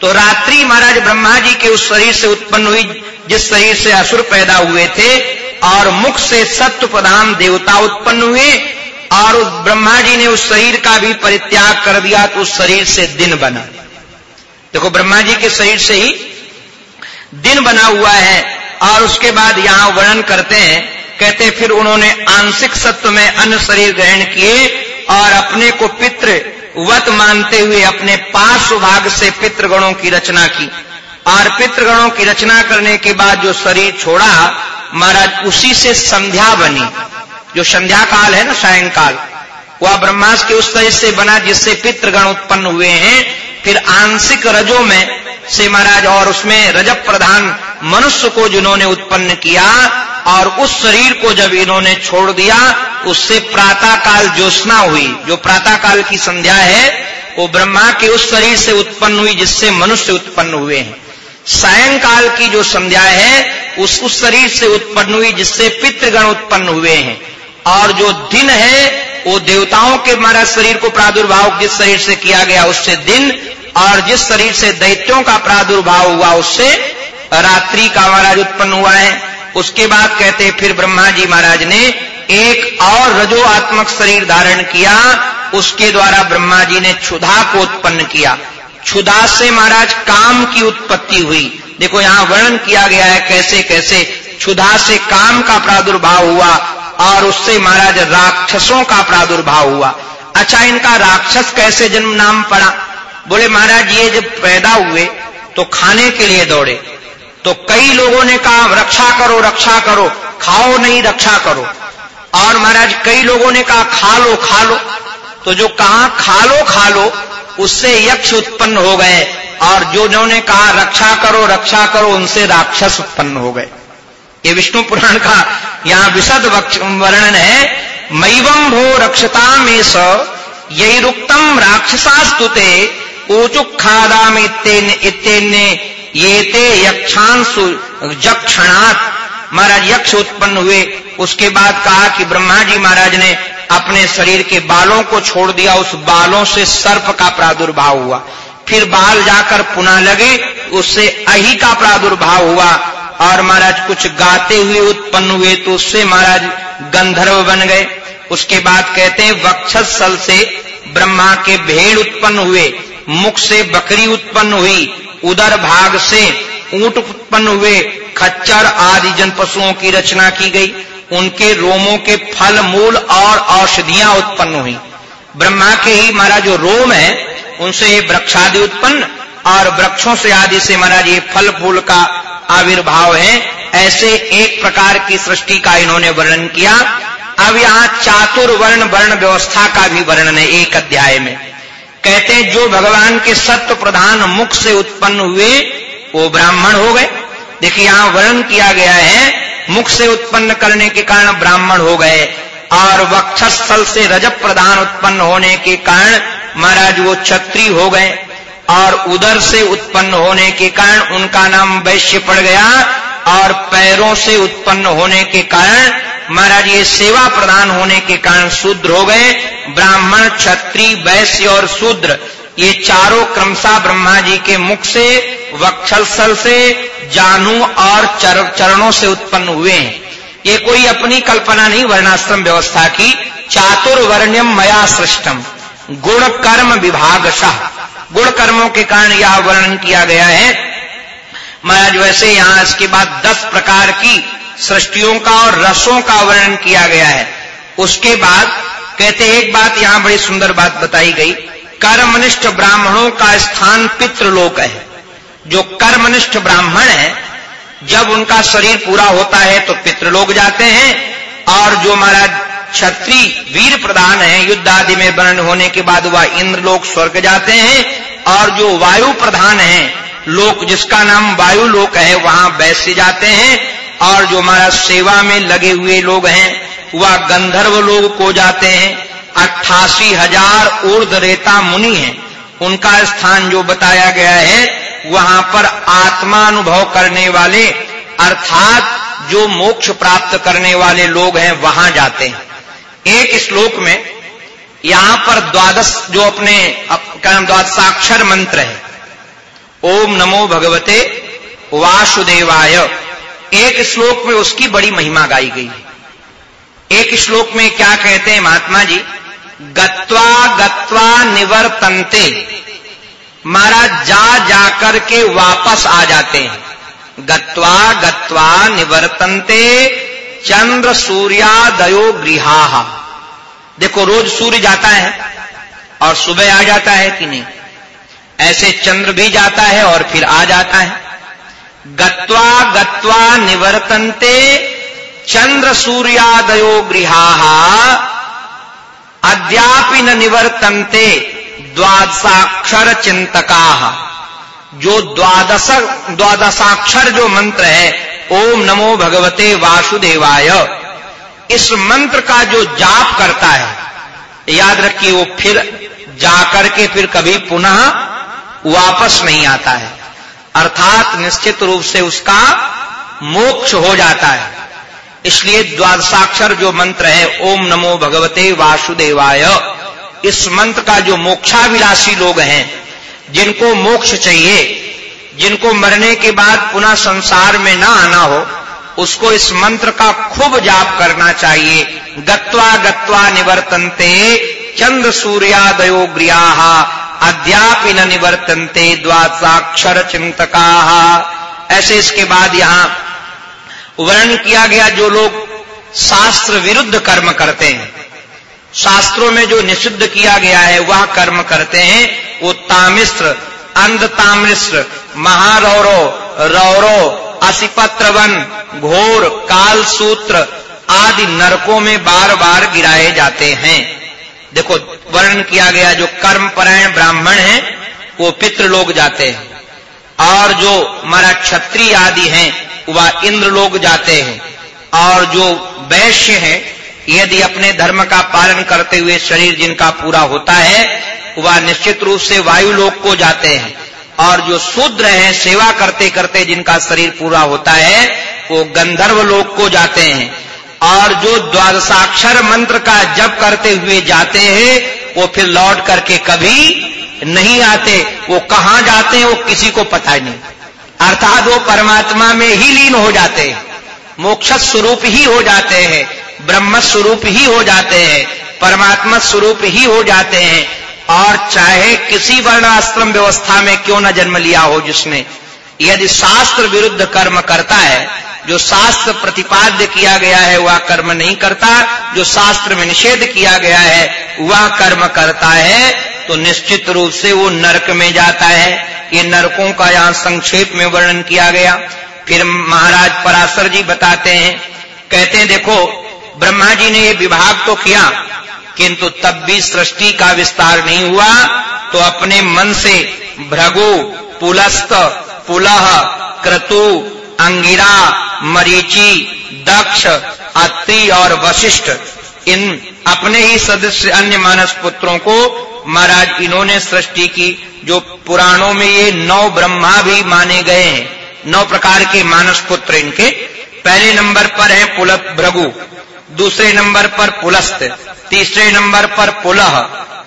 तो रात्रि महाराज ब्रह्मा जी के उस शरीर से उत्पन्न हुई, जिस शरीर से असुर पैदा हुए थे, और मुख से सत्व प्रधान देवता उत्पन्न हुए, और उस ब्रह्मा जी ने उस शरीर का भी परित्याग कर दिया तो उस शरीर से दिन बना। देखो, ब्रह्मा जी के शरीर से ही दिन बना हुआ है और उसके बाद यहाँ वर्णन करते हैं, कहते फिर उन्होंने आंशिक सत्व में अन्य शरीर ग्रहण किए और अपने को पितृ वत मानते हुए अपने पार्श्व भाग से पितृगणों की रचना की। और पितृगणों की रचना करने के बाद जो शरीर छोड़ा, महाराज, उसी से संध्या बनी। जो संध्या काल है ना, सायंकाल वह ब्रह्मास के उस तरह से बना जिससे पितृगण उत्पन्न हुए हैं। फिर आंशिक रजों में से महाराज, और उसमें रजब प्रधान मनुष्य को जिन्होंने उत्पन्न किया और उस शरीर को जब इन्होंने छोड़ दिया, उससे प्रातः काल ज्योत्ना हुई। जो प्रातः काल की संध्या है, वो ब्रह्मा के उस शरीर से उत्पन्न हुई, जिससे मनुष्य उत्पन्न हुए हैं। सायंकाल की जो संध्या है, उस उस शरीर से उत्पन्न हुई, जिससे पितृगण उत्पन्न हुए हैं। और जो दिन है, वो देवताओं के महाराज शरीर को प्रादुर्भाव जिस शरीर से किया गया, उससे दिन और जिस शरीर से दैत्यों का प्रादुर्भाव हुआ, उससे रात्रि का महाराज उत्पन्न हुआ है, उसके बाद कहते फिर ब्रह्मा जी महाराज ने एक और रजोआत्मक शरीर धारण किया, उसके द्वारा ब्रह्मा जी ने क्षुधा को उत्पन्न किया। क्षुधा से महाराज काम की उत्पत्ति हुई। देखो, यहाँ वर्णन किया गया है कैसे कैसे। क्षुधा से काम का प्रादुर्भाव हुआ और उससे महाराज राक्षसों का प्रादुर्भाव हुआ। अच्छा इनका राक्षस कैसे जन्म नाम पड़ा? बोले, महाराज, ये जब पैदा हुए तो खाने के लिए दौड़े। तो कई लोगों ने कहा, रक्षा करो रक्षा करो, खाओ नहीं, रक्षा करो। और महाराज, कई लोगों ने कहा, खा लो खा लो। तो जो कहा, खा लो खा लो, उससे यक्ष उत्पन्न हो गए। और जो जिन्होंने कहा, रक्षा करो रक्षा करो, उनसे राक्षस उत्पन्न हो गए। ये विष्णु पुराण का यहाँ विशद वर्णन है। मैवम भो रक्षता में स यही रुक्तम राक्षसास्तुते ऊचुखादाम इत्यन्य ये ते यक्षांशु जक्षणात् महाराज यक्ष उत्पन्न हुए। उसके बाद कहा कि ब्रह्मा जी महाराज ने अपने शरीर के बालों को छोड़ दिया। उस बालों से सर्प का प्रादुर्भाव हुआ। फिर बाल जाकर पुनः लगे। उससे अही का प्रादुर्भाव हुआ। और महाराज कुछ गाते हुए उत्पन्न हुए तो उससे महाराज गंधर्व बन गए। उसके बाद कहते हैं, वक्षस्थल से ब्रह्मा के भेड़ उत्पन्न हुए। मुख से बकरी उत्पन्न हुई, उदर भाग से ऊँट उत्पन्न हुए, खच्चर आदि जन पशुओं की रचना की गई। उनके रोमों के फल, मूल और औषधियाँ उत्पन्न हुई। ब्रह्मा के ही महाराज जो रोम है, उनसे ये वृक्षादि उत्पन्न, और वृक्षों से आदि से महाराज ये फल, फूल का आविर्भाव है। ऐसे एक प्रकार की सृष्टि का इन्होंने वर्णन किया। अब यहाँ चातुर्वर्ण वर्ण व्यवस्था का भी वर्णन है एक अध्याय में। कहते हैं, जो भगवान के सत्व प्रधान मुख से उत्पन्न हुए, वो ब्राह्मण हो गए। देखिए, यहाँ वर्णन किया गया है, मुख से उत्पन्न करने के कारण ब्राह्मण हो गए, और वक्षस्थल से रजप प्रधान उत्पन्न होने के कारण महाराज वो छत्री हो गए, और उदर से उत्पन्न होने के कारण उनका नाम वैश्य पड़ गया, और पैरों से उत्पन्न होने के कारण महाराज ये सेवा प्रदान होने के कारण शूद्र हो गए। ब्राह्मण क्षत्रि वैश्य और शूद्र ये चारों क्रमशः ब्रह्मा जी के मुख से वक्षल से जानू और चर, चरणों से उत्पन्न हुए हैं। ये कोई अपनी कल्पना नहीं वर्णाश्रम व्यवस्था की। चातुर्वर्ण्यम मया सृष्टम गुण कर्म विभाग शाह गुण कर्मों के कारण यह वर्णन किया गया है। महाराज वैसे यहाँ इसके बाद दस प्रकार की सृष्टियों का और रसों का वर्णन किया गया है। उसके बाद कहते एक बात यहाँ बड़ी सुंदर बात बताई गई। कर्मनिष्ठ ब्राह्मणों का स्थान पितृलोक है। जो कर्मनिष्ठ ब्राह्मण है, जब उनका शरीर पूरा होता है तो पितृलोक जाते हैं और जो महाराज क्षत्रि वीर प्रधान है, युद्ध आदि में वर्ण होने के बाद वह इंद्र इंद्रलोक स्वर्ग जाते हैं और जो वायु प्रधान है, लोक जिसका नाम वायु लोक है, वहाँ वैश्य जाते हैं और जो हमारा सेवा में लगे हुए लोग हैं, वह गंधर्व लोग को जाते हैं। अट्ठासी हज़ार ऊर्ध रेता मुनि हैं। उनका स्थान जो बताया गया है, वहाँ पर आत्मानुभव करने वाले, अर्थात जो मोक्ष प्राप्त करने वाले लोग हैं, वहाँ जाते हैं। एक श्लोक में, यहाँ पर द्वादश जो अपने क्या नाम, द्वादशाक्षर मंत्र है। ओम नमो भगवते वासुदेवाय। एक श्लोक में उसकी बड़ी महिमा गाई गई है। एक श्लोक में क्या कहते हैं महात्मा जी? गत्वा गत्वा निवर्तनते। महाराज, जा जाकर के वापस आ जाते हैं। गत्वा गत्वा निवर्तनते चंद्र सूर्यादयो गृहा। देखो, रोज सूर्य जाता है और सुबह आ जाता है कि नहीं? ऐसे चंद्र भी जाता है और फिर आ जाता है। गत्वा गत्वा निवर्तन्ते चंद्र सूर्यादयो गृहा, अद्यापि न निवर्तन्ते द्वादशाक्षर चिंतका जो द्वादश, द्वादशाक्षर जो मंत्र है, ओम नमो भगवते वासुदेवाय। इस मंत्र का जो जाप करता है, याद रखिए वो फिर जाकर के फिर कभी पुनः वापस नहीं आता है। अर्थात निश्चित रूप से उसका मोक्ष हो जाता है। इसलिए द्वादशाक्षर जो मंत्र है, ओम नमो भगवते वासुदेवाय, इस मंत्र का जो मोक्षाविलासी लोग हैं, जिनको मोक्ष चाहिए, जिनको मरने के बाद पुनः संसार में न आना हो, उसको इस मंत्र का खूब जाप करना चाहिए। गत्वा गत्वा निवर्तनते चंद्र सूर्यादयो गृहा अद्यापि न निवर्तनते द्वासाक्षर चिंतका ऐसे इसके बाद यहाँ वर्ण किया गया जो लोग शास्त्र विरुद्ध कर्म करते हैं। शास्त्रों में जो निषिद्ध किया गया है, वह कर्म करते हैं, वो तामिश्र अंध तामिश्र महारौरो, रौरो, असिपत्रवन, घोर काल सूत्र आदि नरकों में बार बार गिराए जाते हैं। देखो वर्णन किया गया, जो कर्म कर्मपरायण ब्राह्मण हैं, वो पितृ लोग जाते हैं। और जो हमारा क्षत्रिय आदि हैं, वह इंद्र लोग जाते हैं। और जो वैश्य हैं, यदि अपने धर्म का पालन करते हुए शरीर जिनका पूरा होता है, वह निश्चित रूप से वायु लोक को जाते हैं। और जो शूद्र हैं, सेवा करते करते जिनका शरीर पूरा होता है, वो गंधर्व लोक को जाते हैं। और जो द्वादशाक्षर मंत्र का जप करते हुए जाते हैं वो फिर लौट करके कभी नहीं आते। वो कहाँ जाते हैं, वो किसी को पता नहीं। अर्थात वो परमात्मा में ही लीन हो जाते हैं। मोक्ष स्वरूप ही हो जाते हैं, ब्रह्म स्वरूप ही हो जाते हैं, परमात्मा स्वरूप ही हो जाते हैं। और चाहे किसी वर्णाश्रम व्यवस्था में क्यों न जन्म लिया हो जिसने यदि शास्त्र विरुद्ध कर्म करता है, जो शास्त्र प्रतिपाद्य किया गया है, वह कर्म नहीं करता, जो शास्त्र में निषेध किया गया है, वह कर्म करता है तो निश्चित रूप से वो नरक में जाता है। ये नरकों का यहाँ संक्षेप में वर्णन किया गया। फिर महाराज पराशर जी बताते हैं। कहते हैं, देखो, ब्रह्मा जी ने ये विभाग तो किया, किंतु तब भी सृष्टि का विस्तार नहीं हुआ तो अपने मन से भ्रगु पुलस्त पुलह, क्रतु, अंगिरा, मरीचि, दक्ष, अति और वशिष्ठ। इन अपने ही सदस्य अन्य मानस पुत्रों को महाराज इन्होंने सृष्टि की, जो पुराणों में ये नौ ब्रह्मा भी माने गए हैं। नौ प्रकार के मानस पुत्र इनके। पहले नंबर पर है पुलत भृगु, दूसरे नंबर पर पुलस्त, तीसरे नंबर पर पुलह,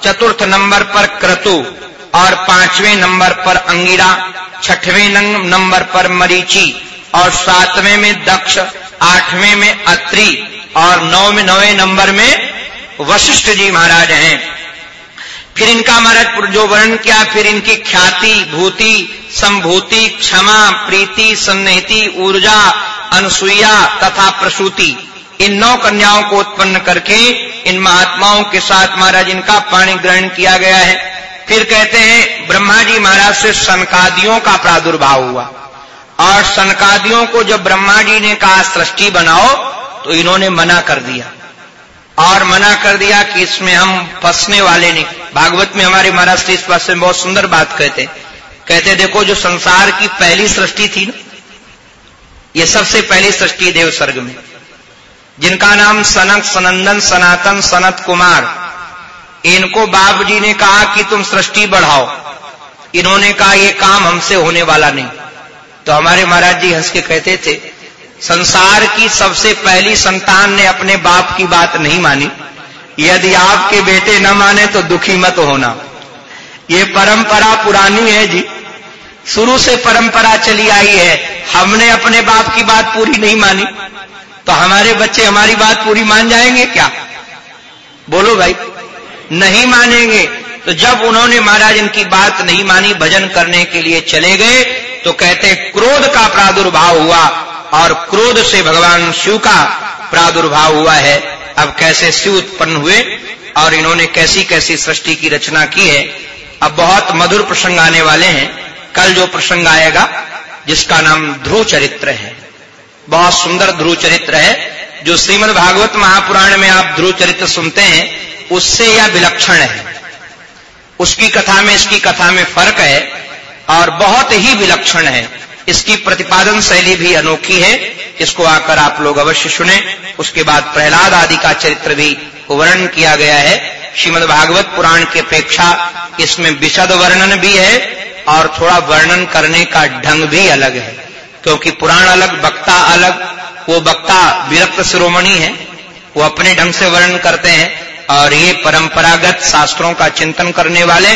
चतुर्थ नंबर पर क्रतु और पाँचवें नंबर पर अंगिरा, छठवें नंबर पर मरीची, और सातवें में दक्ष, आठवें में अत्रि, और नौवें, नौवे नंबर में वशिष्ठ जी महाराज हैं। फिर इनका महाराज जो वर्ण किया, फिर इनकी ख्याति, भूति, संभूति, क्षमा, प्रीति, सन्निहिति, ऊर्जा, अनुसुईया तथा प्रसूति, इन नौ कन्याओं को उत्पन्न करके इन महात्माओं के साथ महाराज इनका पाणी ग्रहण किया गया है। फिर कहते हैं ब्रह्मा जी महाराज से सनकादियों का प्रादुर्भाव हुआ। और सनकादियों को जब ब्रह्मा जी ने कहा, सृष्टि बनाओ तो इन्होंने मना कर दिया। और मना कर दिया कि इसमें हम फंसने वाले नहीं। भागवत में हमारे महाराज श्री इस में बहुत सुंदर बात कहते कहते देखो, जो संसार की पहली सृष्टि थी ना, ये सबसे पहली सृष्टि देव स्वर्ग में। जिनका नाम सनक, सनंदन, सनातन, सनत कुमार इनको बाप जी ने कहा कि तुम सृष्टि बढ़ाओ। इन्होंने कहा, ये काम हमसे होने वाला नहीं। तो हमारे महाराज जी हंस के कहते थे, संसार की सबसे पहली संतान ने अपने बाप की बात नहीं मानी। यदि आपके बेटे न माने तो दुखी मत होना। ये परंपरा पुरानी है जी। शुरू से परंपरा चली आई है। हमने अपने बाप की बात पूरी नहीं मानी। तो हमारे बच्चे हमारी बात पूरी मान जाएँगे क्या? बोलो भाई। नहीं मानेंगे। तो जब उन्होंने महाराज इनकी बात नहीं मानी, भजन करने के लिए चले गए तो कहते, क्रोध का प्रादुर्भाव हुआ और क्रोध से भगवान शिव का प्रादुर्भाव हुआ है। अब कैसे शिव उत्पन्न हुए और इन्होंने कैसी कैसी सृष्टि की रचना की है। अब बहुत मधुर प्रसंग आने वाले हैं। कल जो प्रसंग आएगा, जिसका नाम ध्रुव चरित्र है। बहुत सुंदर ध्रुव चरित्र है, जो श्रीमद भागवत महापुराण में आप ध्रुव चरित्र सुनते हैं। उससे यह विलक्षण है। उसकी कथा में, इसकी कथा में फ़र्क है और बहुत ही विलक्षण है। इसकी प्रतिपादन शैली भी अनोखी है। इसको आकर आप लोग अवश्य सुने। उसके बाद प्रहलाद आदि का चरित्र भी वर्णन किया गया है। श्रीमद भागवत पुराण की अपेक्षा इसमें विशद वर्णन भी है और थोड़ा वर्णन करने का ढंग भी अलग है। क्योंकि पुराण अलग, वक्ता अलग, वो वक्ता विरक्त शिरोमणि है। वो अपने ढंग से वर्णन करते हैं। और ये परंपरागत शास्त्रों का चिंतन करने वाले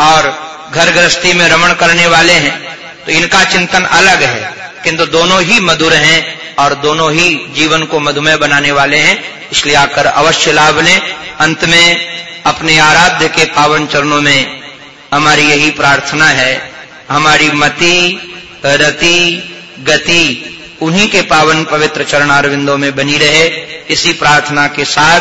और घर गृहस्थी में रमण करने वाले हैं। तो इनका चिंतन अलग है, किंतु दोनों ही मधुर हैं और दोनों ही जीवन को मधुमेह बनाने वाले हैं। इसलिए आकर अवश्य लाभ लें। अंत में अपने आराध्य के पावन चरणों में हमारी यही प्रार्थना है, हमारी मति, रति, गति उन्हीं के पावन पवित्र चरणारविंदों में बनी रहे। इसी प्रार्थना के साथ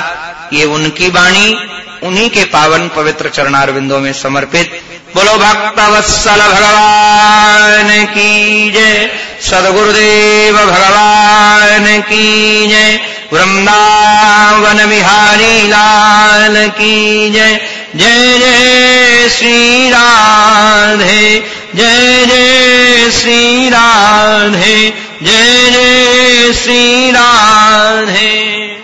ये उनकी वाणी उन्हीं के पावन पवित्र चरणारविंदों में समर्पित। बोलो, भक्त वत्सल भगवान की जय। सदगुरुदेव भगवान की जय। वृंदावन बिहारी लाल की जय। जय जय श्री राधे जय जय श्री राधे जय जय श्री राधे।